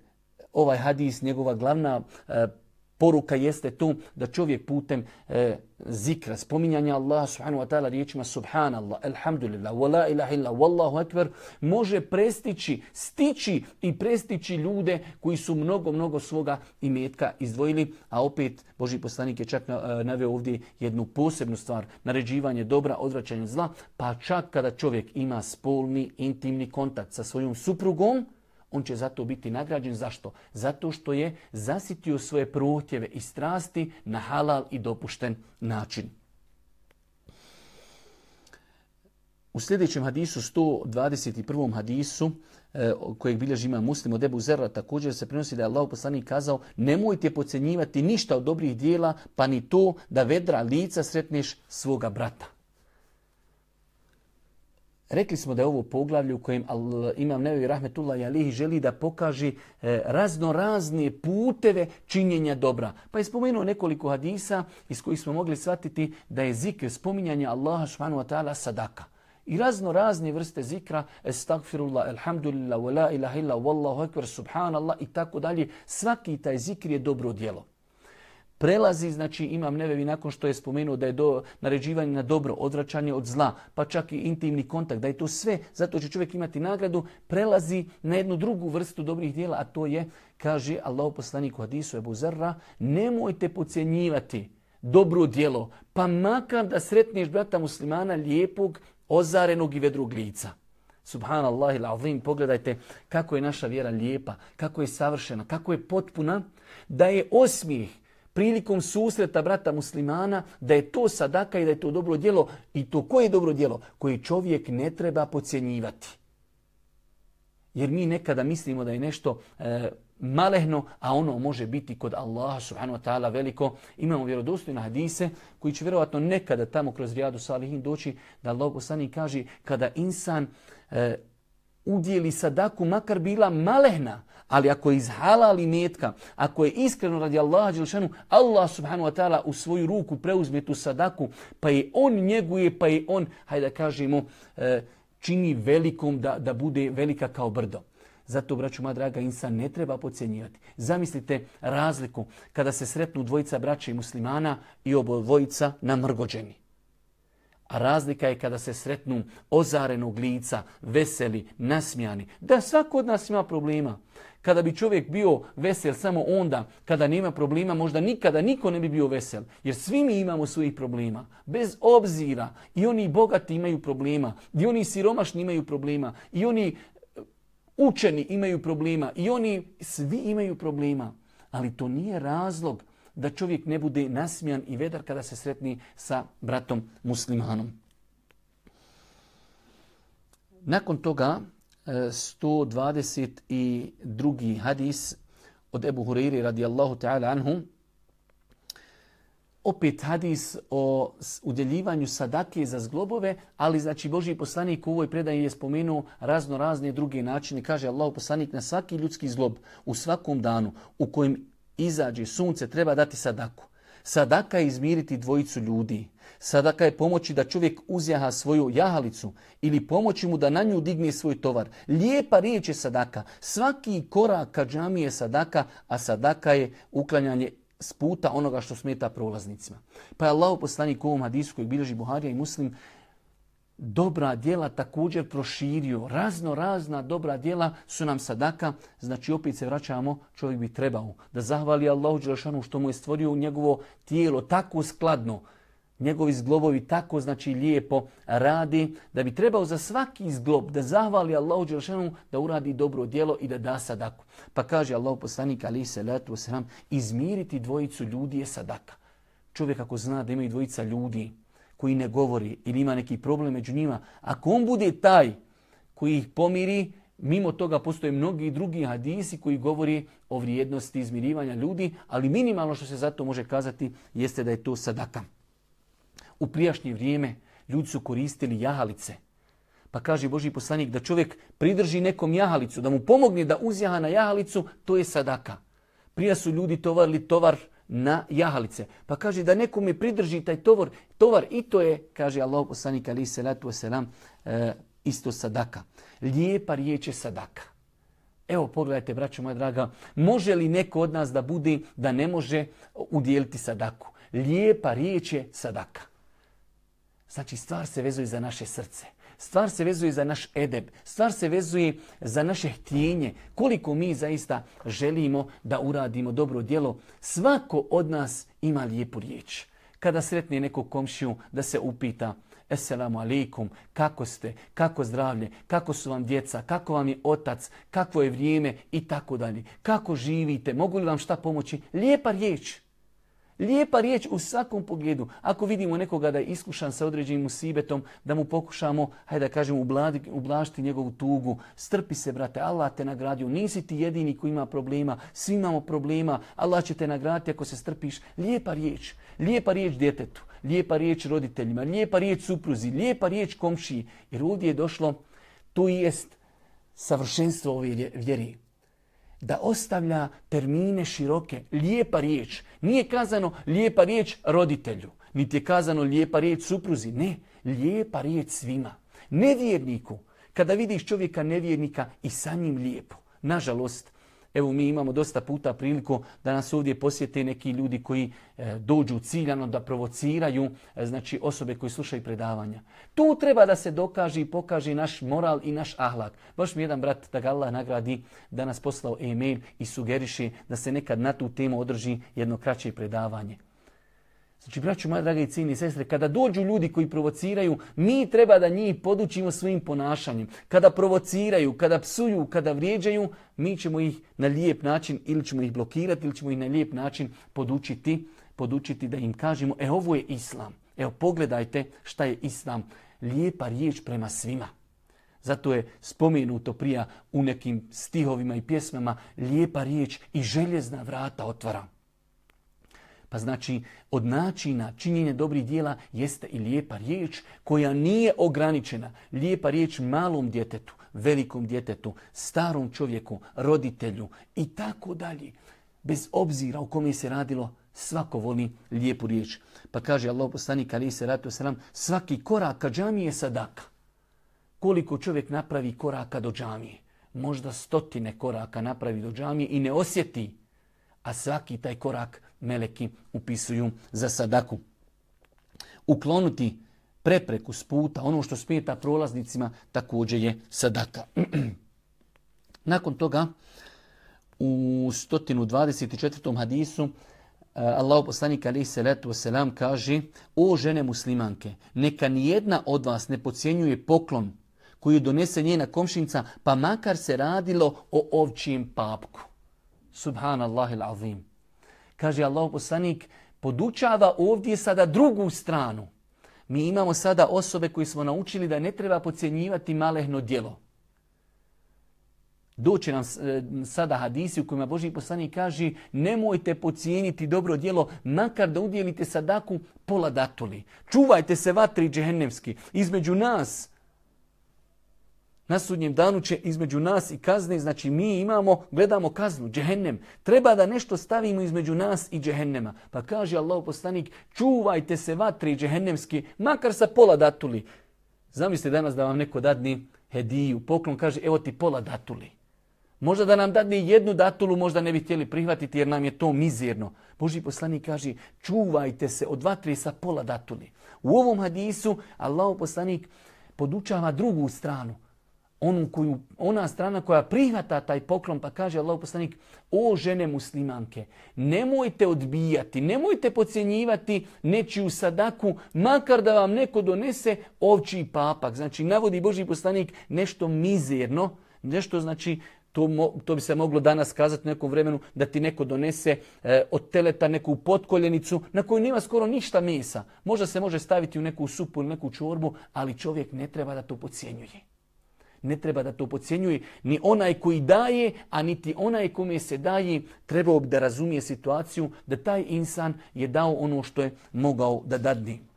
ovaj hadis, njegova glavna e, Poruka jeste tu da čovjek putem e, zikra, spominjanja Allaha subhanahu wa ta'ala riječima subhanallah, alhamdulillah, wa la ilaha illa, wallahu akbar, može prestići, stići i prestići ljude koji su mnogo, mnogo svoga imetka izdvojili, a opet Boži poslanik je čak e, naveo ovdje jednu posebnu stvar, naređivanje dobra, odvraćanje zla, pa čak kada čovjek ima spolni, intimni kontakt sa svojom suprugom, on će zato biti nagrađen. Zašto? Zato što je zasitio svoje protjeve i strasti na halal i dopušten način. U sljedećem hadisu, 121. hadisu, e, kojeg bilježi ima muslim od Ebu Zerra, također se prenosi da je Allah poslanik kazao nemojte pocenjivati ništa od dobrih dijela, pa ni to da vedra lica sretneš svoga brata. Rekli smo da je ovo poglavlje u kojem Imam Nevi Rahmetullah Alihi želi da pokaže e, razno razne puteve činjenja dobra. Pa je spomenuo nekoliko hadisa iz kojih smo mogli shvatiti da je zikr spominjanja Allaha wa ta'ala sadaka. I razno razne vrste zikra, estagfirullah, alhamdulillah, wa la ilaha illa, wallahu akbar, subhanallah i tako dalje. Svaki taj zikr je dobro djelo prelazi, znači imam nevevi nakon što je spomenuo da je do, naređivanje na dobro, odvraćanje od zla, pa čak i intimni kontakt, da je to sve, zato će čovjek imati nagradu, prelazi na jednu drugu vrstu dobrih dijela, a to je Kaže Allah poslanik u hadisu Ebu Zerra, nemojte pocijenjivati dobro djelo, pa makar da sretneš brata muslimana lijepog, ozarenog i vedrog lica. Subhanallah il azim, pogledajte kako je naša vjera lijepa, kako je savršena, kako je potpuna, da je osmijeh prilikom susreta brata muslimana, da je to sadaka i da je to dobro djelo. I to koje je dobro djelo? Koje čovjek ne treba pocijenjivati. Jer mi nekada mislimo da je nešto e, malehno, a ono može biti kod Allaha subhanahu wa ta'ala veliko. Imamo vjerodostojne hadise koji će vjerovatno nekada tamo kroz rijadu salihin doći da Allah poslani kaže kada insan e, udjeli sadaku makar bila malehna, ali ako je iz halali metka, ako je iskreno radi Allaha Đelšanu, Allah subhanahu wa ta'ala u svoju ruku preuzme tu sadaku, pa je on njeguje, pa je on, hajde da kažemo, e, čini velikom da, da bude velika kao brdo. Zato, braću moja draga, insan ne treba pocijenjivati. Zamislite razliku kada se sretnu dvojica braća i muslimana i obo dvojica namrgođeni. A razlika je kada se sretnu ozarenog lica, veseli, nasmijani. Da svako od nas ima problema. Kada bi čovjek bio vesel samo onda, kada nema problema, možda nikada niko ne bi bio vesel. Jer svi mi imamo svojih problema. Bez obzira. I oni bogati imaju problema. I oni siromašni imaju problema. I oni učeni imaju problema. I oni svi imaju problema. Ali to nije razlog da čovjek ne bude nasmijan i vedar kada se sretni sa bratom muslimanom. Nakon toga 122. hadis od Ebu Hureyri radijallahu ta'ala anhu. Opet hadis o udjeljivanju sadake za zglobove, ali znači Boži poslanik u ovoj predaji je spomenuo razno razne druge načine. Kaže Allah poslanik na svaki ljudski zglob u svakom danu u kojem izađe sunce treba dati sadaku. Sadaka je izmiriti dvojicu ljudi. Sadaka je pomoći da čovjek uzjaha svoju jahalicu ili pomoći mu da na nju digne svoj tovar. Lijepa riječ je sadaka. Svaki korak ka džami je sadaka, a sadaka je uklanjanje s puta onoga što smeta prolaznicima. Pa je Allah poslanik u ovom hadisu koji bilježi Buharija i Muslim dobra djela također proširio. Razno razna dobra djela su nam sadaka. Znači opet se vraćamo, čovjek bi trebao da zahvali Allahu Đelšanu što mu je stvorio njegovo tijelo tako skladno. Njegovi zglobovi tako znači lijepo radi da bi trebao za svaki zglob da zahvali Allahu Đelšanu da uradi dobro djelo i da da sadaku. Pa kaže Allahu poslanik ali se letu izmiriti dvojicu ljudi je sadaka. Čovjek ako zna da imaju dvojica ljudi, koji ne govori ili ima neki problem među njima, ako on bude taj koji ih pomiri, mimo toga postoje mnogi drugi hadisi koji govori o vrijednosti izmirivanja ljudi, ali minimalno što se zato može kazati jeste da je to sadaka. U prijašnje vrijeme ljudi su koristili jahalice. Pa kaže Boži poslanik da čovjek pridrži nekom jahalicu, da mu pomogne da uzjaha na jahalicu, to je sadaka. Prija su ljudi tovarili tovar na jahalice. Pa kaže da nekome pridrži taj tovar, tovar i to je, kaže Allah poslanik ali selam, e, isto sadaka. Lijepa riječ je sadaka. Evo pogledajte, braćo moja draga, može li neko od nas da bude da ne može udjeliti sadaku? Lijepa riječ je sadaka. Znači stvar se vezuje za naše srce. Stvar se vezuje za naš edeb. Stvar se vezuje za naše htjenje. Koliko mi zaista želimo da uradimo dobro djelo. Svako od nas ima lijepu riječ. Kada sretne nekog komšiju da se upita Esselamu alaikum, kako ste, kako zdravlje, kako su vam djeca, kako vam je otac, kakvo je vrijeme i tako dalje. Kako živite, mogu li vam šta pomoći? Lijepa riječ. Lijepa riječ u svakom pogledu. Ako vidimo nekoga da je iskušan sa određenim usibetom, da mu pokušamo, hajde da kažemo, ublažiti njegovu tugu. Strpi se, brate, Allah te nagradio. Nisi ti jedini koji ima problema, svi imamo problema. Allah će te nagraditi ako se strpiš. Lijepa riječ. Lijepa riječ djetetu. Lijepa riječ roditeljima. Lijepa riječ supruzi. Lijepa riječ komšiji. Jer ovdje je došlo, to jest savršenstvo ove vjeri da ostavlja termine široke, lijepa riječ. Nije kazano lijepa riječ roditelju, niti je kazano lijepa riječ supruzi. Ne, lijepa riječ svima. Nevjerniku, kada vidiš čovjeka nevjernika i sa njim lijepo. Nažalost, Evo mi imamo dosta puta priliku da nas ovdje posjete neki ljudi koji e, dođu ciljano da provociraju e, znači osobe koji slušaju predavanja. Tu treba da se dokaže i pokaže naš moral i naš ahlak. Baš mi jedan brat da ga Allah nagradi da nas poslao e-mail i sugeriše da se nekad na tu temu održi jedno kraće predavanje. Znači, braću moja draga i cijeni sestre, kada dođu ljudi koji provociraju, mi treba da njih podučimo svojim ponašanjem. Kada provociraju, kada psuju, kada vrijeđaju, mi ćemo ih na lijep način ili ćemo ih blokirati ili ćemo ih na lijep način podučiti, podučiti da im kažemo, e ovo je islam. Evo pogledajte šta je islam. Lijepa riječ prema svima. Zato je spomenuto prija u nekim stihovima i pjesmama lijepa riječ i željezna vrata otvara. Pa znači, od načina činjenja dobrih dijela jeste i lijepa riječ koja nije ograničena. Lijepa riječ malom djetetu, velikom djetetu, starom čovjeku, roditelju i tako dalje. Bez obzira u kome se radilo, svako voli lijepu riječ. Pa kaže Allah poslanik ali se ratu sram, svaki korak ka džamije je sadaka. Koliko čovjek napravi koraka do džamije? Možda stotine koraka napravi do džamije i ne osjeti. A svaki taj korak meleki upisuju za sadaku. Uklonuti prepreku s puta, ono što smeta prolaznicima, također je sadaka. Nakon toga, u 124. hadisu, eh, Allah poslanik alaih salatu wasalam kaže O žene muslimanke, neka nijedna od vas ne pocijenjuje poklon koji donese njena komšinca, pa makar se radilo o ovčijem papku. Subhanallah azim kaže Allah poslanik, podučava ovdje sada drugu stranu. Mi imamo sada osobe koji smo naučili da ne treba pocijenjivati malehno djelo. Doće nam e, sada hadisi u kojima Boži poslanik kaže nemojte pocijeniti dobro djelo, makar da udjelite sadaku pola datuli. Čuvajte se vatri džehennemski. Između nas na sudnjem danu će između nas i kazne, znači mi imamo, gledamo kaznu, džehennem. Treba da nešto stavimo između nas i džehennema. Pa kaže Allah poslanik, čuvajte se vatri džehennemski, makar sa pola datuli. Zamislite danas da vam neko dadni hediju, poklon, kaže evo ti pola datuli. Možda da nam dadne jednu datulu, možda ne bi htjeli prihvatiti jer nam je to mizerno. Boži poslanik kaže čuvajte se od vatri sa pola datuli. U ovom hadisu Allah poslanik podučava drugu stranu onu koju, ona strana koja prihvata taj poklon pa kaže Allah poslanik o žene muslimanke nemojte odbijati, nemojte podcjenjivati nečiju sadaku makar da vam neko donese ovči papak. Znači navodi Boži poslanik nešto mizerno, nešto znači to, to bi se moglo danas kazati u nekom vremenu da ti neko donese e, od teleta neku potkoljenicu na koju nema skoro ništa mesa. Možda se može staviti u neku supu ili neku čorbu, ali čovjek ne treba da to podcjenjuje ne treba da to pocijenjuje ni onaj koji daje, a niti onaj kome se daje, trebao bi da razumije situaciju da taj insan je dao ono što je mogao da dadne.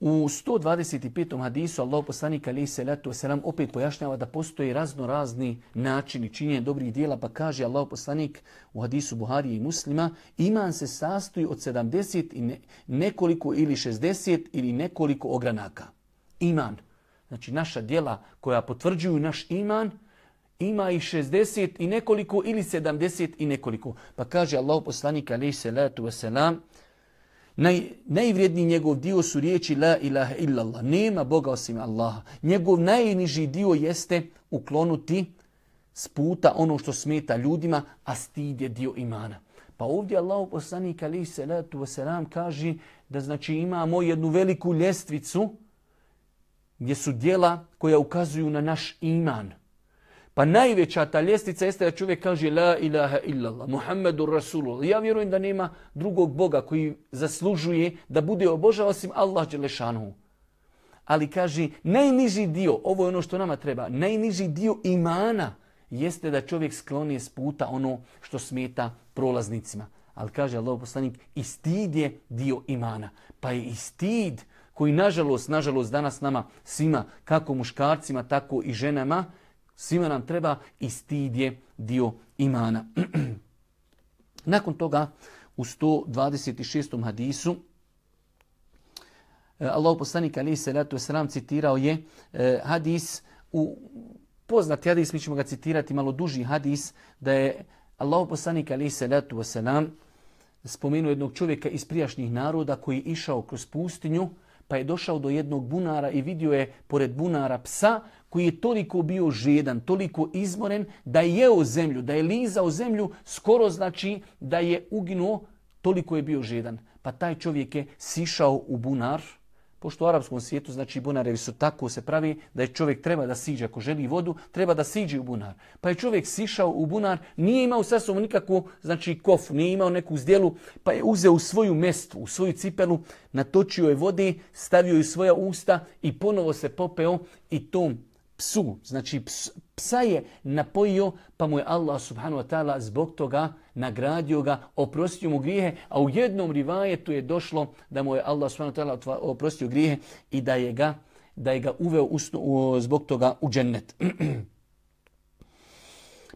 U 125. hadisu Allah poslanik alaihi salatu wasalam opet pojašnjava da postoji razno razni načini činjenja dobrih dijela pa kaže Allah poslanik u hadisu Buharije i muslima iman se sastoji od 70 i nekoliko ili 60 ili nekoliko ogranaka. Iman. Znači naša dijela koja potvrđuju naš iman ima i 60 i nekoliko ili 70 i nekoliko. Pa kaže Allah poslanik alaihi salatu wasalam Naj, najvrijedniji njegov dio su riječi la ilaha illallah. Nema Boga osim Allaha. Njegov najniži dio jeste uklonuti s puta ono što smeta ljudima, a stid je dio imana. Pa ovdje Allah poslanik alaihi salatu wasalam kaže da znači imamo jednu veliku ljestvicu gdje su dijela koja ukazuju na naš iman. Pa najveća ta ljestvica jeste da čovjek kaže La ilaha illallah, Muhammedur Rasulullah. Ja vjerujem da nema drugog Boga koji zaslužuje da bude obožao osim Allah Đelešanu. Ali kaže, najniži dio, ovo je ono što nama treba, najniži dio imana jeste da čovjek skloni s puta ono što smeta prolaznicima. Ali kaže Allah poslanik, i stid je dio imana. Pa je i stid koji nažalost, nažalost danas nama svima, kako muškarcima, tako i ženama, Svima nam treba i stid je dio imana. Nakon toga u 126. hadisu eh, Allah poslanik alaihi salatu wasalam citirao je eh, hadis u poznati hadis, mi ćemo ga citirati malo duži hadis, da je Allah poslanik alaih salatu wasalam spomenuo jednog čovjeka iz prijašnjih naroda koji je išao kroz pustinju, pa je došao do jednog bunara i vidio je pored bunara psa koji je toliko bio žedan, toliko izmoren da je jeo zemlju, da je lizao zemlju, skoro znači da je uginuo, toliko je bio žedan. Pa taj čovjek je sišao u bunar, Pošto u arapskom svijetu, znači bunarevi su tako se pravi da je čovjek treba da siđe, ako želi vodu, treba da siđe u bunar. Pa je čovjek sišao u bunar, nije imao sa sobom nikakvu znači, kofu, nije imao neku zdjelu, pa je uzeo u svoju mestu, u svoju cipelu, natočio je vode, stavio je svoja usta i ponovo se popeo i tom psu, znači psa je napojio, pa mu je Allah subhanahu wa ta'ala zbog toga nagradio ga, oprostio mu grijehe, a u jednom rivajetu je došlo da mu je Allah subhanahu wa ta'ala oprostio grijehe i da je ga, da je ga uveo u, zbog toga u džennet.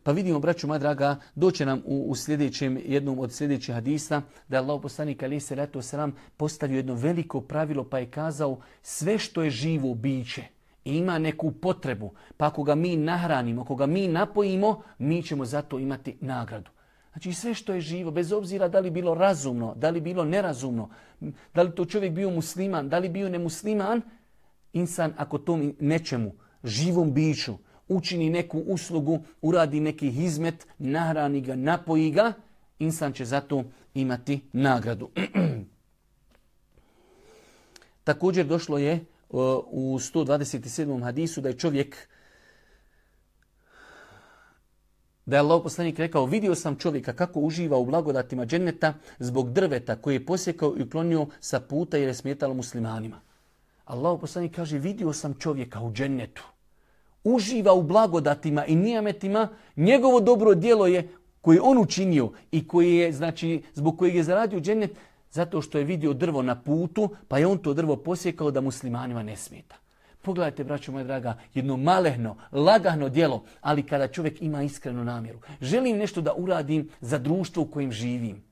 Pa vidimo, braću moja draga, doće nam u, u sljedećem, jednom od sljedećih hadisa, da je Allah poslanik ali leto sram postavio jedno veliko pravilo pa je kazao sve što je živo biće, ima neku potrebu, pa ako ga mi nahranimo, ako ga mi napojimo, mi ćemo zato imati nagradu. Znači sve što je živo, bez obzira da li bilo razumno, da li bilo nerazumno, da li to čovjek bio musliman, da li bio nemusliman, insan ako tom nečemu, živom biću, učini neku uslugu, uradi neki hizmet, nahrani ga, napoji ga, insan će zato imati nagradu. Također došlo je u 127. hadisu da je čovjek da je Allah poslanik rekao vidio sam čovjeka kako uživa u blagodatima dženneta zbog drveta koje je posjekao i uklonio sa puta jer je smetalo muslimanima. Allah poslanik kaže vidio sam čovjeka u džennetu. Uživa u blagodatima i nijametima. Njegovo dobro djelo je koje on učinio i koji je, znači, zbog kojeg je zaradio džennet zato što je vidio drvo na putu, pa je on to drvo posjekao da muslimanima ne smeta. Pogledajte, braćo moja draga, jedno malehno, lagano djelo, ali kada čovjek ima iskrenu namjeru. Želim nešto da uradim za društvo u kojem živim.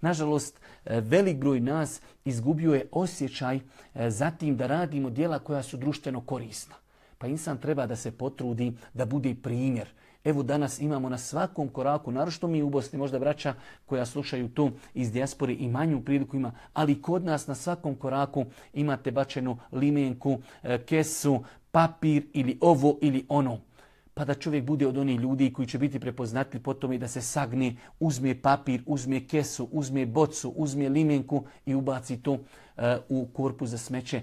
Nažalost, e, velik broj nas izgubio je osjećaj e, za tim da radimo djela koja su društveno korisna. Pa insan treba da se potrudi da bude primjer, Evo danas imamo na svakom koraku, narošto mi u Bosni, možda braća koja slušaju tu iz dijaspore i manju priliku ima, ali kod nas na svakom koraku imate bačenu limenku, e, kesu, papir ili ovo ili ono. Pa da čovjek bude od onih ljudi koji će biti prepoznatljivi po tome da se sagne, uzme papir, uzme kesu, uzme bocu, uzme limenku i ubaci to e, u korpus za smeće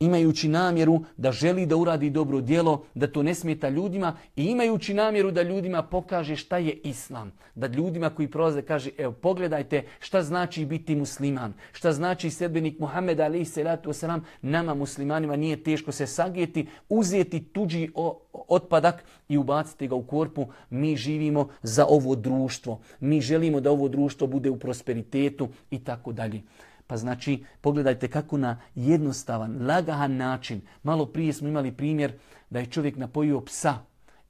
imajući namjeru da želi da uradi dobro djelo, da to ne smeta ljudima i imajući namjeru da ljudima pokaže šta je islam. Da ljudima koji prolaze kaže, evo pogledajte šta znači biti musliman, šta znači sedbenik Muhammed alaih salatu wasalam, nama muslimanima nije teško se sagijeti, uzeti tuđi otpadak i ubaciti ga u korpu. Mi živimo za ovo društvo. Mi želimo da ovo društvo bude u prosperitetu i tako dalje. Pa znači, pogledajte kako na jednostavan, lagahan način, malo prije smo imali primjer da je čovjek napojio psa.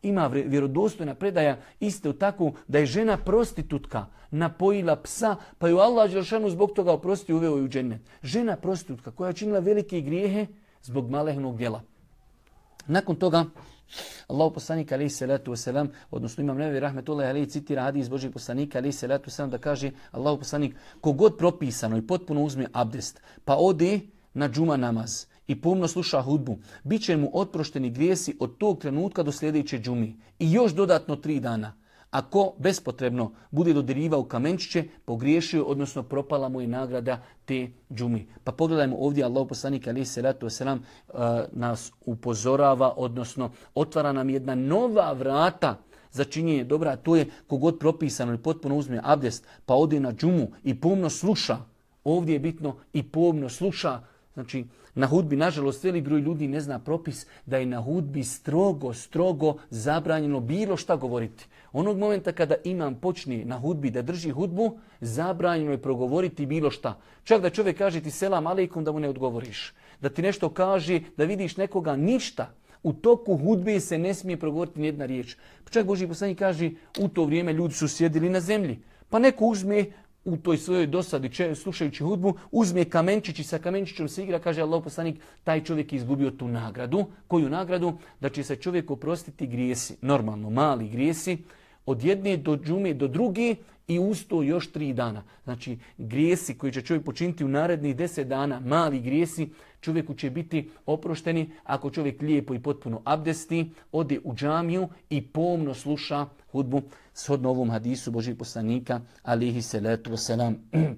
Ima vjerodostojna predaja isto tako da je žena prostitutka napojila psa, pa ju Allah Đelšanu zbog toga oprosti uveo u džennet. Žena prostitutka koja je činila velike grijehe zbog malehnog djela. Nakon toga Allah poslanik alaihi salatu wasalam, odnosno imam nevi rahmetullahi alaihi citira hadis Božih poslanika alaihi salatu wasalam da kaže Allah poslanik kogod propisano i potpuno uzme abdest pa ode na džuma namaz i pomno sluša hudbu, bit će mu otprošteni grijesi od tog trenutka do sljedeće džumi i još dodatno tri dana. Ako bespotrebno bude dodirivao kamenčiće, pogriješio, odnosno propala mu je nagrada te džumi. Pa pogledajmo ovdje, Allah poslanik ali se selam nas upozorava, odnosno otvara nam jedna nova vrata za činjenje dobra, a to je kogod propisano i potpuno uzme abdest, pa ode na džumu i pomno sluša. Ovdje je bitno i pomno sluša. Znači, na hudbi, nažalost, velik broj ljudi ne zna propis da je na hudbi strogo, strogo zabranjeno bilo šta govoriti. Onog momenta kada imam počne na hudbi da drži hudbu, zabranjeno je progovoriti bilo šta. Čak da čovjek kaže ti selam aleikum da mu ne odgovoriš. Da ti nešto kaže, da vidiš nekoga, ništa. U toku hudbe se ne smije progovoriti ni jedna riječ. Čak Boži poslanik kaže, u to vrijeme ljudi su sjedili na zemlji. Pa neko uzme, u toj svojoj dosadi slušajući hudbu, uzme kamenčić i sa kamenčićom se igra, kaže Allah poslanik, taj čovjek je izgubio tu nagradu. Koju nagradu? Da će se čovjek oprostiti grijesi, normalno mali grijesi, od jedne do džume do druge i usto još tri dana. Znači, grijesi koji će čovjek počiniti u narednih deset dana, mali grijesi, čovjeku će biti oprošteni ako čovjek lijepo i potpuno abdesti, ode u džamiju i pomno sluša hudbu s ovom hadisu Božih poslanika, alihi salatu wasalam.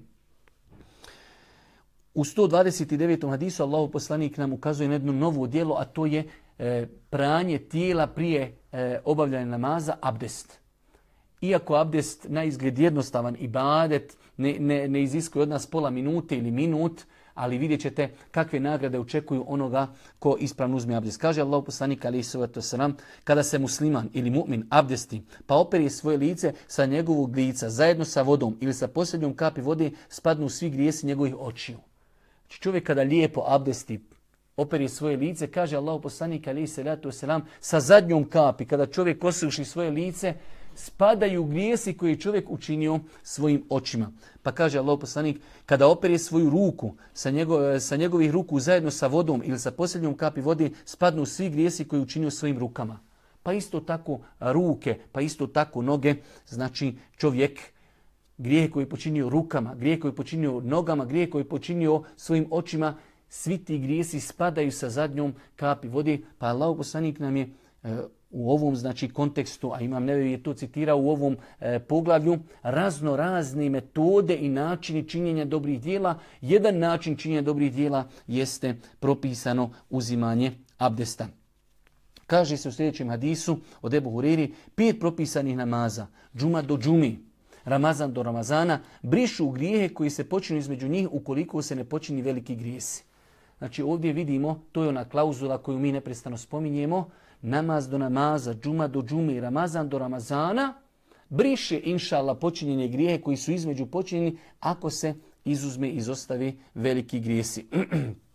U 129. hadisu Allah poslanik nam ukazuje na jedno novo djelo, a to je e, pranje tijela prije e, obavljanja namaza, abdest. Iako abdest na izgled jednostavan i badet, ne, ne, ne iziskuje od nas pola minute ili minut, ali vidjet ćete kakve nagrade očekuju onoga ko ispravno uzme abdest. Kaže Allah poslanik ali sram, kada se musliman ili mu'min abdesti, pa operi svoje lice sa njegovog lica zajedno sa vodom ili sa posljednjom kapi vode, spadnu svi grijesi njegovih očiju. Znači čovjek kada lijepo abdesti, operi svoje lice, kaže Allah poslanik ali sram, sa zadnjom kapi, kada čovjek osuši svoje lice, spadaju grijesi koje je čovjek učinio svojim očima. Pa kaže Allah poslanik, kada opere svoju ruku sa, njego, sa njegovih ruku zajedno sa vodom ili sa posljednjom kapi vode, spadnu svi grijesi koje je učinio svojim rukama. Pa isto tako ruke, pa isto tako noge, znači čovjek grijeh koji je počinio rukama, grijeh koji je počinio nogama, grijeh koji je počinio svojim očima, svi ti grijesi spadaju sa zadnjom kapi vode, pa Allah poslanik nam je e, u ovom znači kontekstu, a imam nevi je to citirao u ovom e, poglavlju, razno razne metode i načini činjenja dobrih dijela. Jedan način činjenja dobrih dijela jeste propisano uzimanje abdesta. Kaže se u sljedećem hadisu od Ebu Huriri, pet propisanih namaza, džuma do džumi, Ramazan do Ramazana, brišu grijehe koji se počinu između njih ukoliko se ne počini veliki grijesi. Znači ovdje vidimo, to je ona klauzula koju mi neprestano spominjemo, namaz do namaza, džuma do džume i ramazan do ramazana, briše inšala počinjenje grijehe koji su između počinjeni ako se izuzme i izostavi veliki grijesi.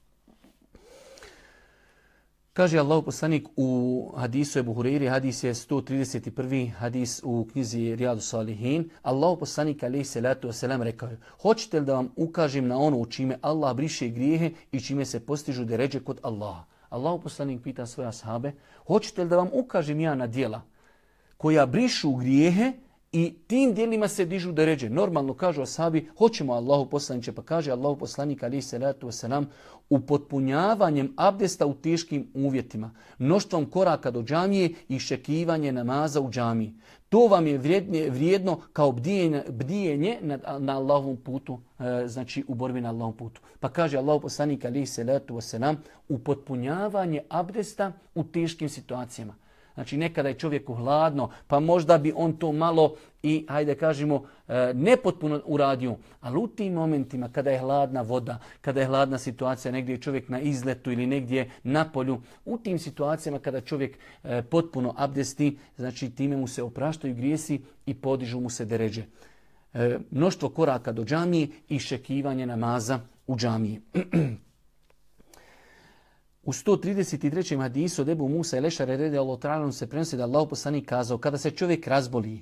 Kaže Allah poslanik u hadisu Ebu Hureyri, hadis je 131. hadis u knjizi Rijadu Salihin. Allah poslanik alaih salatu wasalam rekao je, hoćete li da vam ukažem na ono u čime Allah briše grijehe i čime se postižu deređe kod Allaha? Allah poslanik pita svoje sahabe, hoćete li da vam ukažem ja na dijela koja brišu grijehe i tim dijelima se dižu da ređe. Normalno kažu ashabi, hoćemo Allahu poslaniće, pa kaže Allahu poslanik ali se ratu nam upotpunjavanjem abdesta u teškim uvjetima, mnoštvom koraka do džamije i šekivanje namaza u džamiji. To vam je vrijedno kao bdijenje, bdijenje na, na Allahovom putu, e, znači u borbi na Allahovom putu. Pa kaže Allah poslanik ali se letu nam upotpunjavanje abdesta u teškim situacijama. Znači nekada je čovjeku hladno, pa možda bi on to malo i, hajde kažemo, e, nepotpuno uradio. Ali u tim momentima kada je hladna voda, kada je hladna situacija, negdje je čovjek na izletu ili negdje na polju, u tim situacijama kada čovjek e, potpuno abdesti, znači time mu se opraštaju grijesi i podižu mu se deređe. E, mnoštvo koraka do džamije i šekivanje namaza u džamiji. U 133. hadisu od Ebu Musa i Lešare rede Allah se prenosi da Allah poslanik kazao kada se čovjek razboli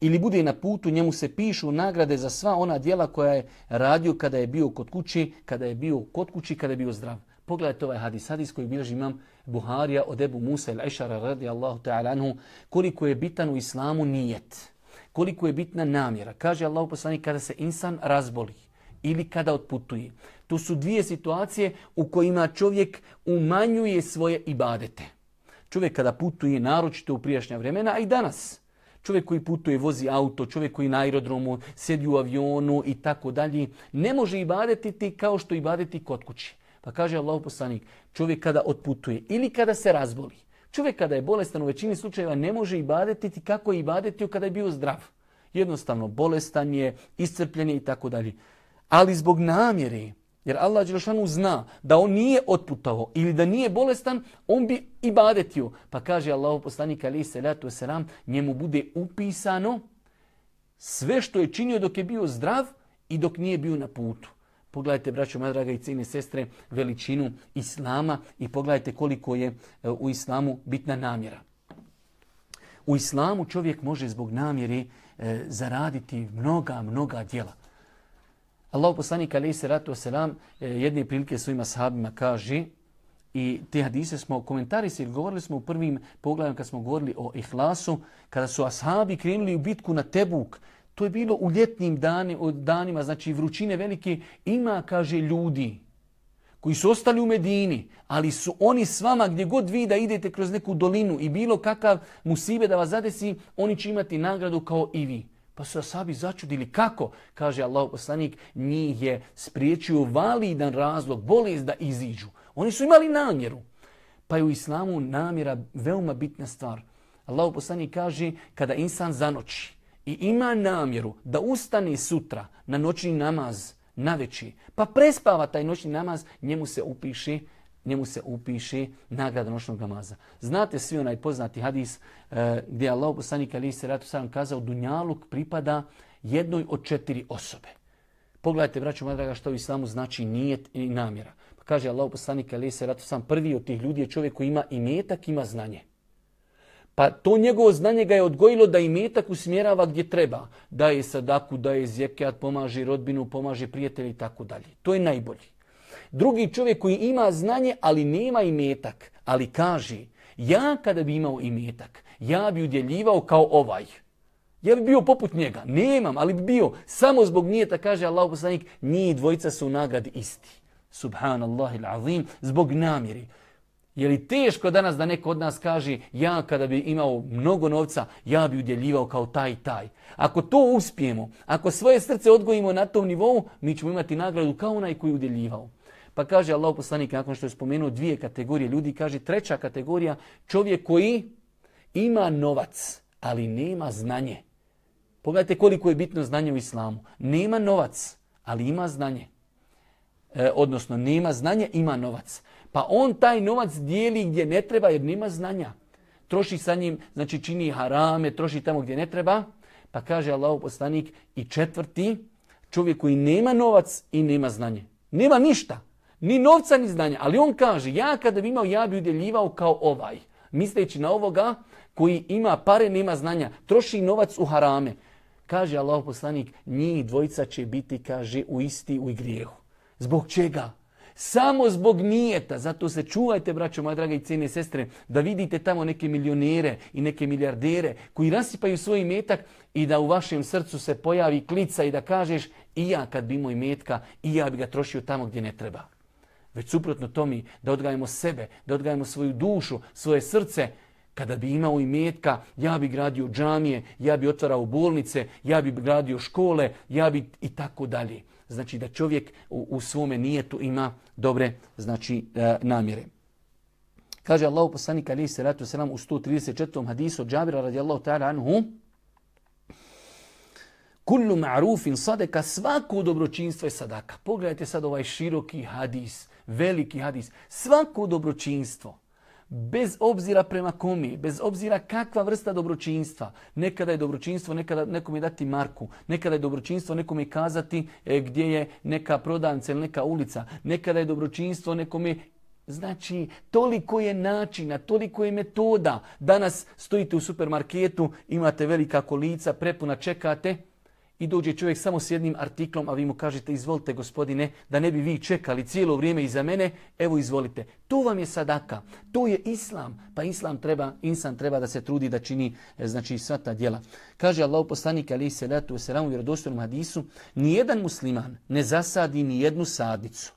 ili bude na putu, njemu se pišu nagrade za sva ona dijela koja je radio kada je bio kod kući, kada je bio kod kući, kada je bio zdrav. Pogledajte ovaj hadis, hadis koji bilježi imam Buharija od Ebu Musa ili Ešara radi Allahu ta'ala anhu, koliko je bitan u islamu nijet, koliko je bitna namjera. Kaže Allah poslanik kada se insan razboli ili kada otputuje. To su dvije situacije u kojima čovjek umanjuje svoje ibadete. Čovjek kada putuje, naročito u prijašnja vremena, a i danas. Čovjek koji putuje, vozi auto, čovjek koji na aerodromu, sjedi u avionu i tako dalje, ne može ibadetiti kao što ibadeti kod kući. Pa kaže Allah poslanik, čovjek kada otputuje ili kada se razboli, čovjek kada je bolestan u većini slučajeva ne može ibadetiti kako je ibadetio kada je bio zdrav. Jednostavno bolestan je, iscrpljen je i tako dalje. Ali zbog namjere, jer Allah Đelšanu zna da on nije otputao ili da nije bolestan, on bi i badetio. Pa kaže Allah poslanik ali se letu selam, njemu bude upisano sve što je činio dok je bio zdrav i dok nije bio na putu. Pogledajte, braćo, moja draga i cijene sestre, veličinu Islama i pogledajte koliko je e, u Islamu bitna namjera. U Islamu čovjek može zbog namjere e, zaraditi mnoga, mnoga djela. Allah poslanik alaih ratu selam jedne prilike svojima sahabima kaže i te hadise smo komentarisali, govorili smo u prvim pogledima kad smo govorili o ihlasu, kada su ashabi krenuli u bitku na Tebuk, to je bilo u ljetnim dani, danima, znači vrućine velike, ima, kaže, ljudi koji su ostali u Medini, ali su oni s vama gdje god vi da idete kroz neku dolinu i bilo kakav musibe da vas zadesi, oni će imati nagradu kao i vi. Pa su asabi začudili kako, kaže Allah poslanik, njih je spriječio validan razlog, bolest da iziđu. Oni su imali namjeru. Pa je u islamu namjera veoma bitna stvar. Allah poslanik kaže, kada insan zanoći i ima namjeru da ustane sutra na noćni namaz, na veći, pa prespava taj noćni namaz, njemu se upiši njemu se upiši nagrada noćnog namaza. Znate svi onaj poznati hadis e, gdje Allah poslanik ali se ratu sam kazao Dunjaluk pripada jednoj od četiri osobe. Pogledajte, braću moja draga, što u islamu znači nijet i namjera. Pa kaže Allah poslanik ali se ratu sam prvi od tih ljudi je čovjek koji ima i metak, ima znanje. Pa to njegovo znanje ga je odgojilo da i metak usmjerava gdje treba. Da je sadaku, da je zjekat, pomaže rodbinu, pomaže prijatelji i tako dalje. To je najbolji. Drugi čovjek koji ima znanje, ali nema i metak, ali kaže, ja kada bi imao i metak, ja bi udjeljivao kao ovaj. Ja bi bio poput njega. Nemam, ali bi bio. Samo zbog nijeta, kaže Allah poslanik, njih dvojica su u nagradi isti. Subhanallah azim, zbog namjeri. Je li teško danas da neko od nas kaže ja kada bi imao mnogo novca, ja bi udjeljivao kao taj taj. Ako to uspijemo, ako svoje srce odgojimo na tom nivou, mi ćemo imati nagradu kao onaj koji je udjeljivao. Pa kaže Allah poslanik nakon što je spomenuo dvije kategorije ljudi, kaže treća kategorija čovjek koji ima novac, ali nema znanje. Pogledajte koliko je bitno znanje u islamu. Nema novac, ali ima znanje. E, odnosno, nema znanje, ima novac. Pa on taj novac dijeli gdje ne treba jer nema znanja. Troši sa njim, znači čini harame, troši tamo gdje ne treba. Pa kaže Allah poslanik i četvrti, čovjek koji nema novac i nema znanje. Nema ništa. Ni novca, ni znanja. Ali on kaže, ja kada bi imao, ja bi udjeljivao kao ovaj. Misleći na ovoga koji ima pare, nema znanja. Troši novac u harame. Kaže Allah poslanik, njih dvojica će biti, kaže, u isti u grijehu. Zbog čega? Samo zbog nijeta. Zato se čuvajte, braćo moje drage i cijene sestre, da vidite tamo neke milionere i neke milijardere koji rasipaju svoj metak i da u vašem srcu se pojavi klica i da kažeš i ja kad bi imao metka i ja bi ga trošio tamo gdje ne treba. Već suprotno tomi da odgajemo sebe, da odgajemo svoju dušu, svoje srce. Kada bi imao i metka, ja bi gradio džamije, ja bi otvarao bolnice, ja bi gradio škole, ja bi i tako dalje. Znači da čovjek u, u svome nijetu ima dobre znači, e, namjere. Kaže Allah poslanik alaihi salatu wasalam u 134. hadisu od Džabira radijallahu ta'ala anhu Kullu ma'rufin sadaka, svako dobročinstvo je sadaka. Pogledajte sad ovaj široki hadis veliki hadis. Svako dobročinstvo, bez obzira prema komi, bez obzira kakva vrsta dobročinstva, nekada je dobročinstvo nekada nekom je dati marku, nekada je dobročinstvo nekom je kazati e, gdje je neka prodavnica ili neka ulica, nekada je dobročinstvo nekom je Znači, toliko je načina, toliko je metoda. Danas stojite u supermarketu, imate velika kolica, prepuna, čekate, i dođe čovjek samo s jednim artiklom, a vi mu kažete izvolite gospodine, da ne bi vi čekali cijelo vrijeme iza mene, evo izvolite. To vam je sadaka, to je islam, pa islam treba, insan treba da se trudi da čini e, znači sva ta djela. Kaže Allah poslanik ali se datu u vjerodostojnom hadisu, nijedan musliman ne zasadi ni jednu sadnicu,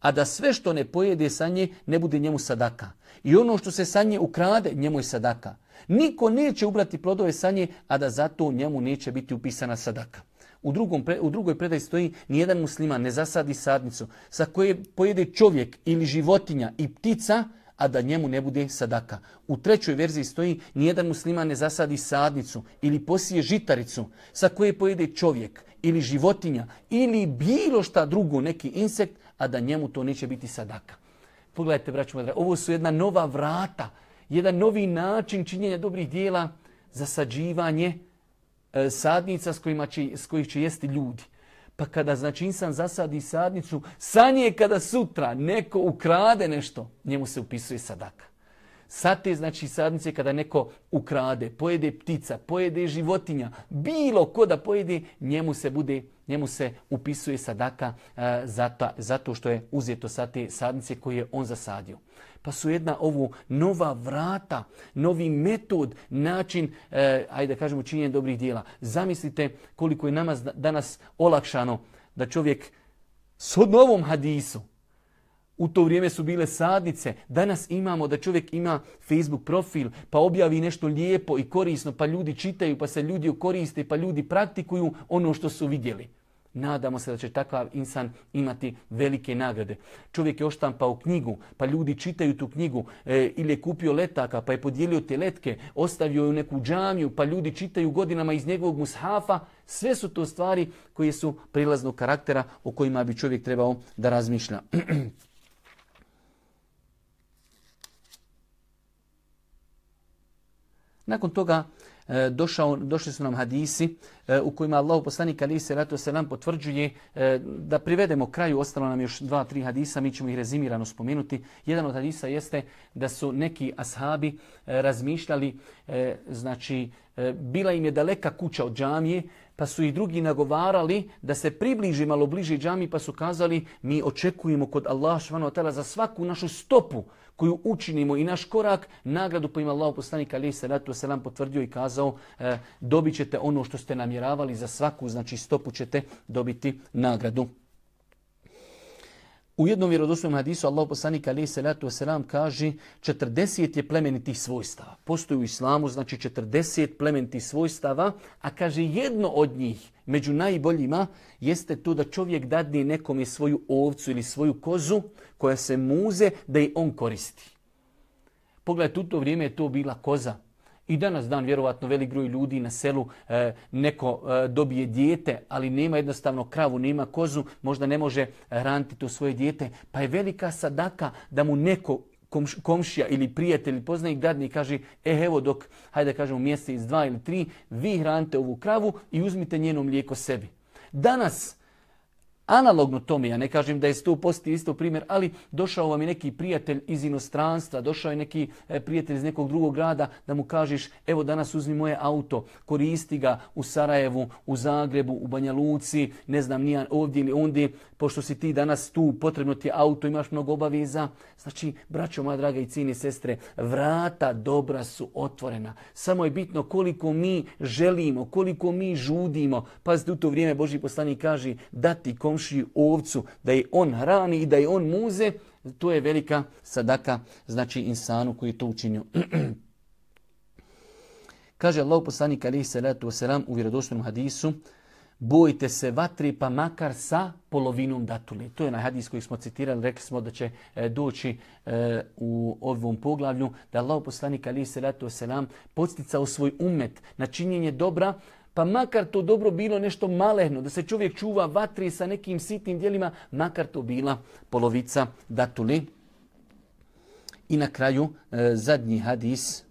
a da sve što ne pojede sa nje ne bude njemu sadaka. I ono što se sa nje ukrade, njemu je sadaka. Niko neće ubrati plodove sa nje, a da zato njemu neće biti upisana sadaka. U, drugom, u drugoj predaj stoji nijedan musliman ne zasadi sadnicu sa koje pojede čovjek ili životinja i ptica, a da njemu ne bude sadaka. U trećoj verziji stoji nijedan musliman ne zasadi sadnicu ili posije žitaricu sa koje pojede čovjek ili životinja ili bilo šta drugo, neki insekt, a da njemu to neće biti sadaka. Pogledajte, braću ovo su jedna nova vrata jedan novi način činjenja dobrih dijela, zasađivanje e, sadnica s, kojima će, s kojih će jesti ljudi. Pa kada znači insan zasadi sadnicu, sanje kada sutra neko ukrade nešto, njemu se upisuje sadaka. Sa te znači sadnice kada neko ukrade, pojede ptica, pojede životinja, bilo ko da pojede, njemu se bude njemu se upisuje sadaka e, zato, zato što je uzeto sa te sadnice koje je on zasadio. Pa su jedna ovu nova vrata, novi metod, način, e, ajde da kažemo, činjenja dobrih dijela. Zamislite koliko je nama danas olakšano da čovjek s novom hadisu, u to vrijeme su bile sadnice. Danas imamo da čovjek ima Facebook profil, pa objavi nešto lijepo i korisno, pa ljudi čitaju, pa se ljudi koriste, pa ljudi praktikuju ono što su vidjeli. Nadamo se da će takav insan imati velike nagrade. Čovjek je oštampao knjigu, pa ljudi čitaju tu knjigu, e, ili je kupio letaka, pa je podijelio te letke, ostavio je u neku džamiju, pa ljudi čitaju godinama iz njegovog mushafa. Sve su to stvari koje su prilaznog karaktera o kojima bi čovjek trebao da razmišlja. Nakon toga došao, došli su nam hadisi e, u kojima Allah poslanik ali se ratu se nam potvrđuje e, da privedemo kraju, ostalo nam još dva, tri hadisa, mi ćemo ih rezimirano spomenuti. Jedan od hadisa jeste da su neki ashabi razmišljali, znači bila im je daleka kuća od džamije, pa su i drugi nagovarali da se približi malo bliže džami, pa su kazali mi očekujemo kod Allah za svaku našu stopu koju učinimo i naš korak, nagradu po ima Allah poslanika ali se ratu se nam potvrdio i kazao e, dobit ćete ono što ste namjeravali za svaku, znači stopu ćete dobiti nagradu. U jednom vjerodostojnom hadisu Allah poslanik ali se selam kaže 40 je plemenitih svojstava. Postoji u islamu znači 40 plemenitih svojstava, a kaže jedno od njih među najboljima jeste to da čovjek dadne nekom je svoju ovcu ili svoju kozu koja se muze da i on koristi. Pogledajte, u to vrijeme je to bila koza. I danas dan vjerovatno velik broj ljudi na selu e, neko e, dobije dijete, ali nema jednostavno kravu, nema kozu, možda ne može hraniti to svoje dijete. Pa je velika sadaka da mu neko komšija ili prijatelj poznanik dadne i kaže e evo dok, hajde da kažemo mjesec, dva ili tri, vi hranite ovu kravu i uzmite njeno mlijeko sebi. Danas Analogno tome, ja ne kažem da je to posti isto primjer, ali došao vam je neki prijatelj iz inostranstva, došao je neki e, prijatelj iz nekog drugog grada da mu kažeš evo danas uzmi moje auto, koristi ga u Sarajevu, u Zagrebu, u Banja Luci, ne znam nijan ovdje ili ondje, pošto si ti danas tu, potrebno ti je auto, imaš mnogo obaveza. Znači, braćo moja draga i cini sestre, vrata dobra su otvorena. Samo je bitno koliko mi želimo, koliko mi žudimo. Pazite, u to vrijeme Boži poslanik kaže dati komšiji ovcu, da je on hrani i da je on muze, to je velika sadaka, znači insanu koji je to učinio. Kaže Allah poslanik alaihi salatu wasalam u vjerodostojnom hadisu, bojte se vatri pa makar sa polovinom datule. To je na hadis koji smo citirali, rekli smo da će e, doći e, u ovom poglavlju, da Allah poslanik alaihi salatu wasalam podsticao svoj umet na činjenje dobra, pa makar to dobro bilo nešto malehno, da se čovjek čuva vatri sa nekim sitnim dijelima, makar to bila polovica datuli. I na kraju e, zadnji hadis,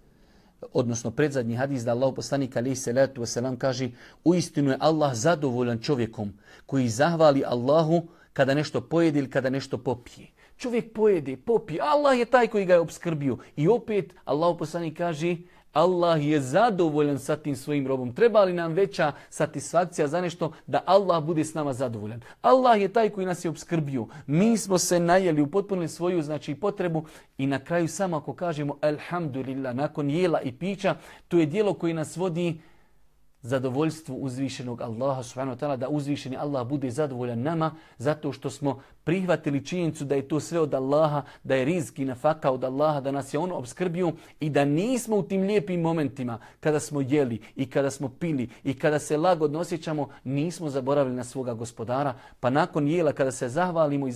odnosno predzadnji hadis da Allah poslanik alaihi salatu wasalam kaže uistinu je Allah zadovoljan čovjekom koji zahvali Allahu kada nešto pojede ili kada nešto popije. Čovjek pojede, popije, Allah je taj koji ga je obskrbio. I opet Allah poslanik kaže Allah je zadovoljan sa tim svojim robom. Treba li nam veća satisfakcija za nešto da Allah bude s nama zadovoljan? Allah je taj koji nas je obskrbio. Mi smo se najeli, upotpunili svoju znači potrebu i na kraju samo ako kažemo Alhamdulillah, nakon jela i pića, to je dijelo koji nas vodi zadovoljstvu uzvišenog Allaha subhanahu ta'ala, da uzvišeni Allah bude zadovoljan nama zato što smo prihvatili činjenicu da je to sve od Allaha, da je rizki nafaka od Allaha, da nas je on obskrbio i da nismo u tim lijepim momentima kada smo jeli i kada smo pili i kada se lagodno osjećamo, nismo zaboravili na svoga gospodara. Pa nakon jela, kada se zahvalimo i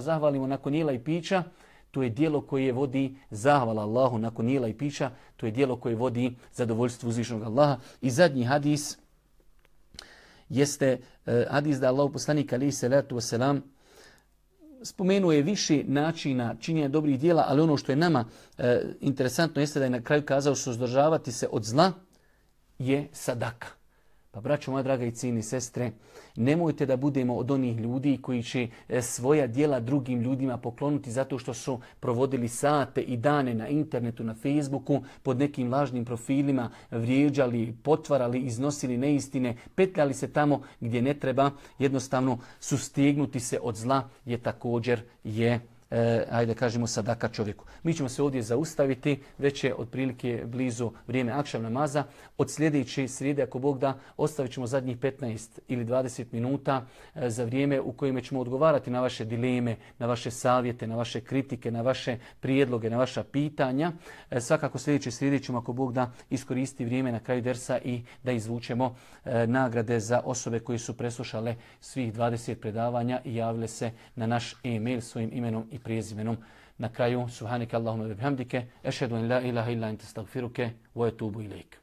zahvalimo nakon jela i pića, to je dijelo koje vodi zahvala Allahu nakon jela i pića, to je dijelo koje vodi zadovoljstvo uzvišnog Allaha. I zadnji hadis jeste uh, hadis da Allah poslanik alaihi salatu wasalam spomenuo je više načina činjenja dobrih dijela, ali ono što je nama uh, interesantno jeste da je na kraju kazao suzdržavati se od zla je sadaka. Pa braćo moja draga i cijeni sestre, nemojte da budemo od onih ljudi koji će e, svoja dijela drugim ljudima poklonuti zato što su provodili sate i dane na internetu, na Facebooku, pod nekim lažnim profilima, vrijeđali, potvarali, iznosili neistine, petljali se tamo gdje ne treba, jednostavno sustegnuti se od zla je također je e, ajde kažemo sadaka čovjeku. Mi ćemo se ovdje zaustaviti, već je otprilike blizu vrijeme akšav namaza. Od sljedeće srijede, ako Bog da, ostavit ćemo zadnjih 15 ili 20 minuta e, za vrijeme u kojima ćemo odgovarati na vaše dileme, na vaše savjete, na vaše kritike, na vaše prijedloge, na vaša pitanja. E, svakako sljedeće srijede ćemo, ako Bog da, iskoristi vrijeme na kraju dersa i da izvučemo e, nagrade za osobe koji su preslušale svih 20 predavanja i javile se na naš e-mail svojim imenom i prezimenom. Na kraju, subhanike Allahumma bihamdike, ešhedu en la ilaha illa ente stagfiruke, wa etubu ilaik.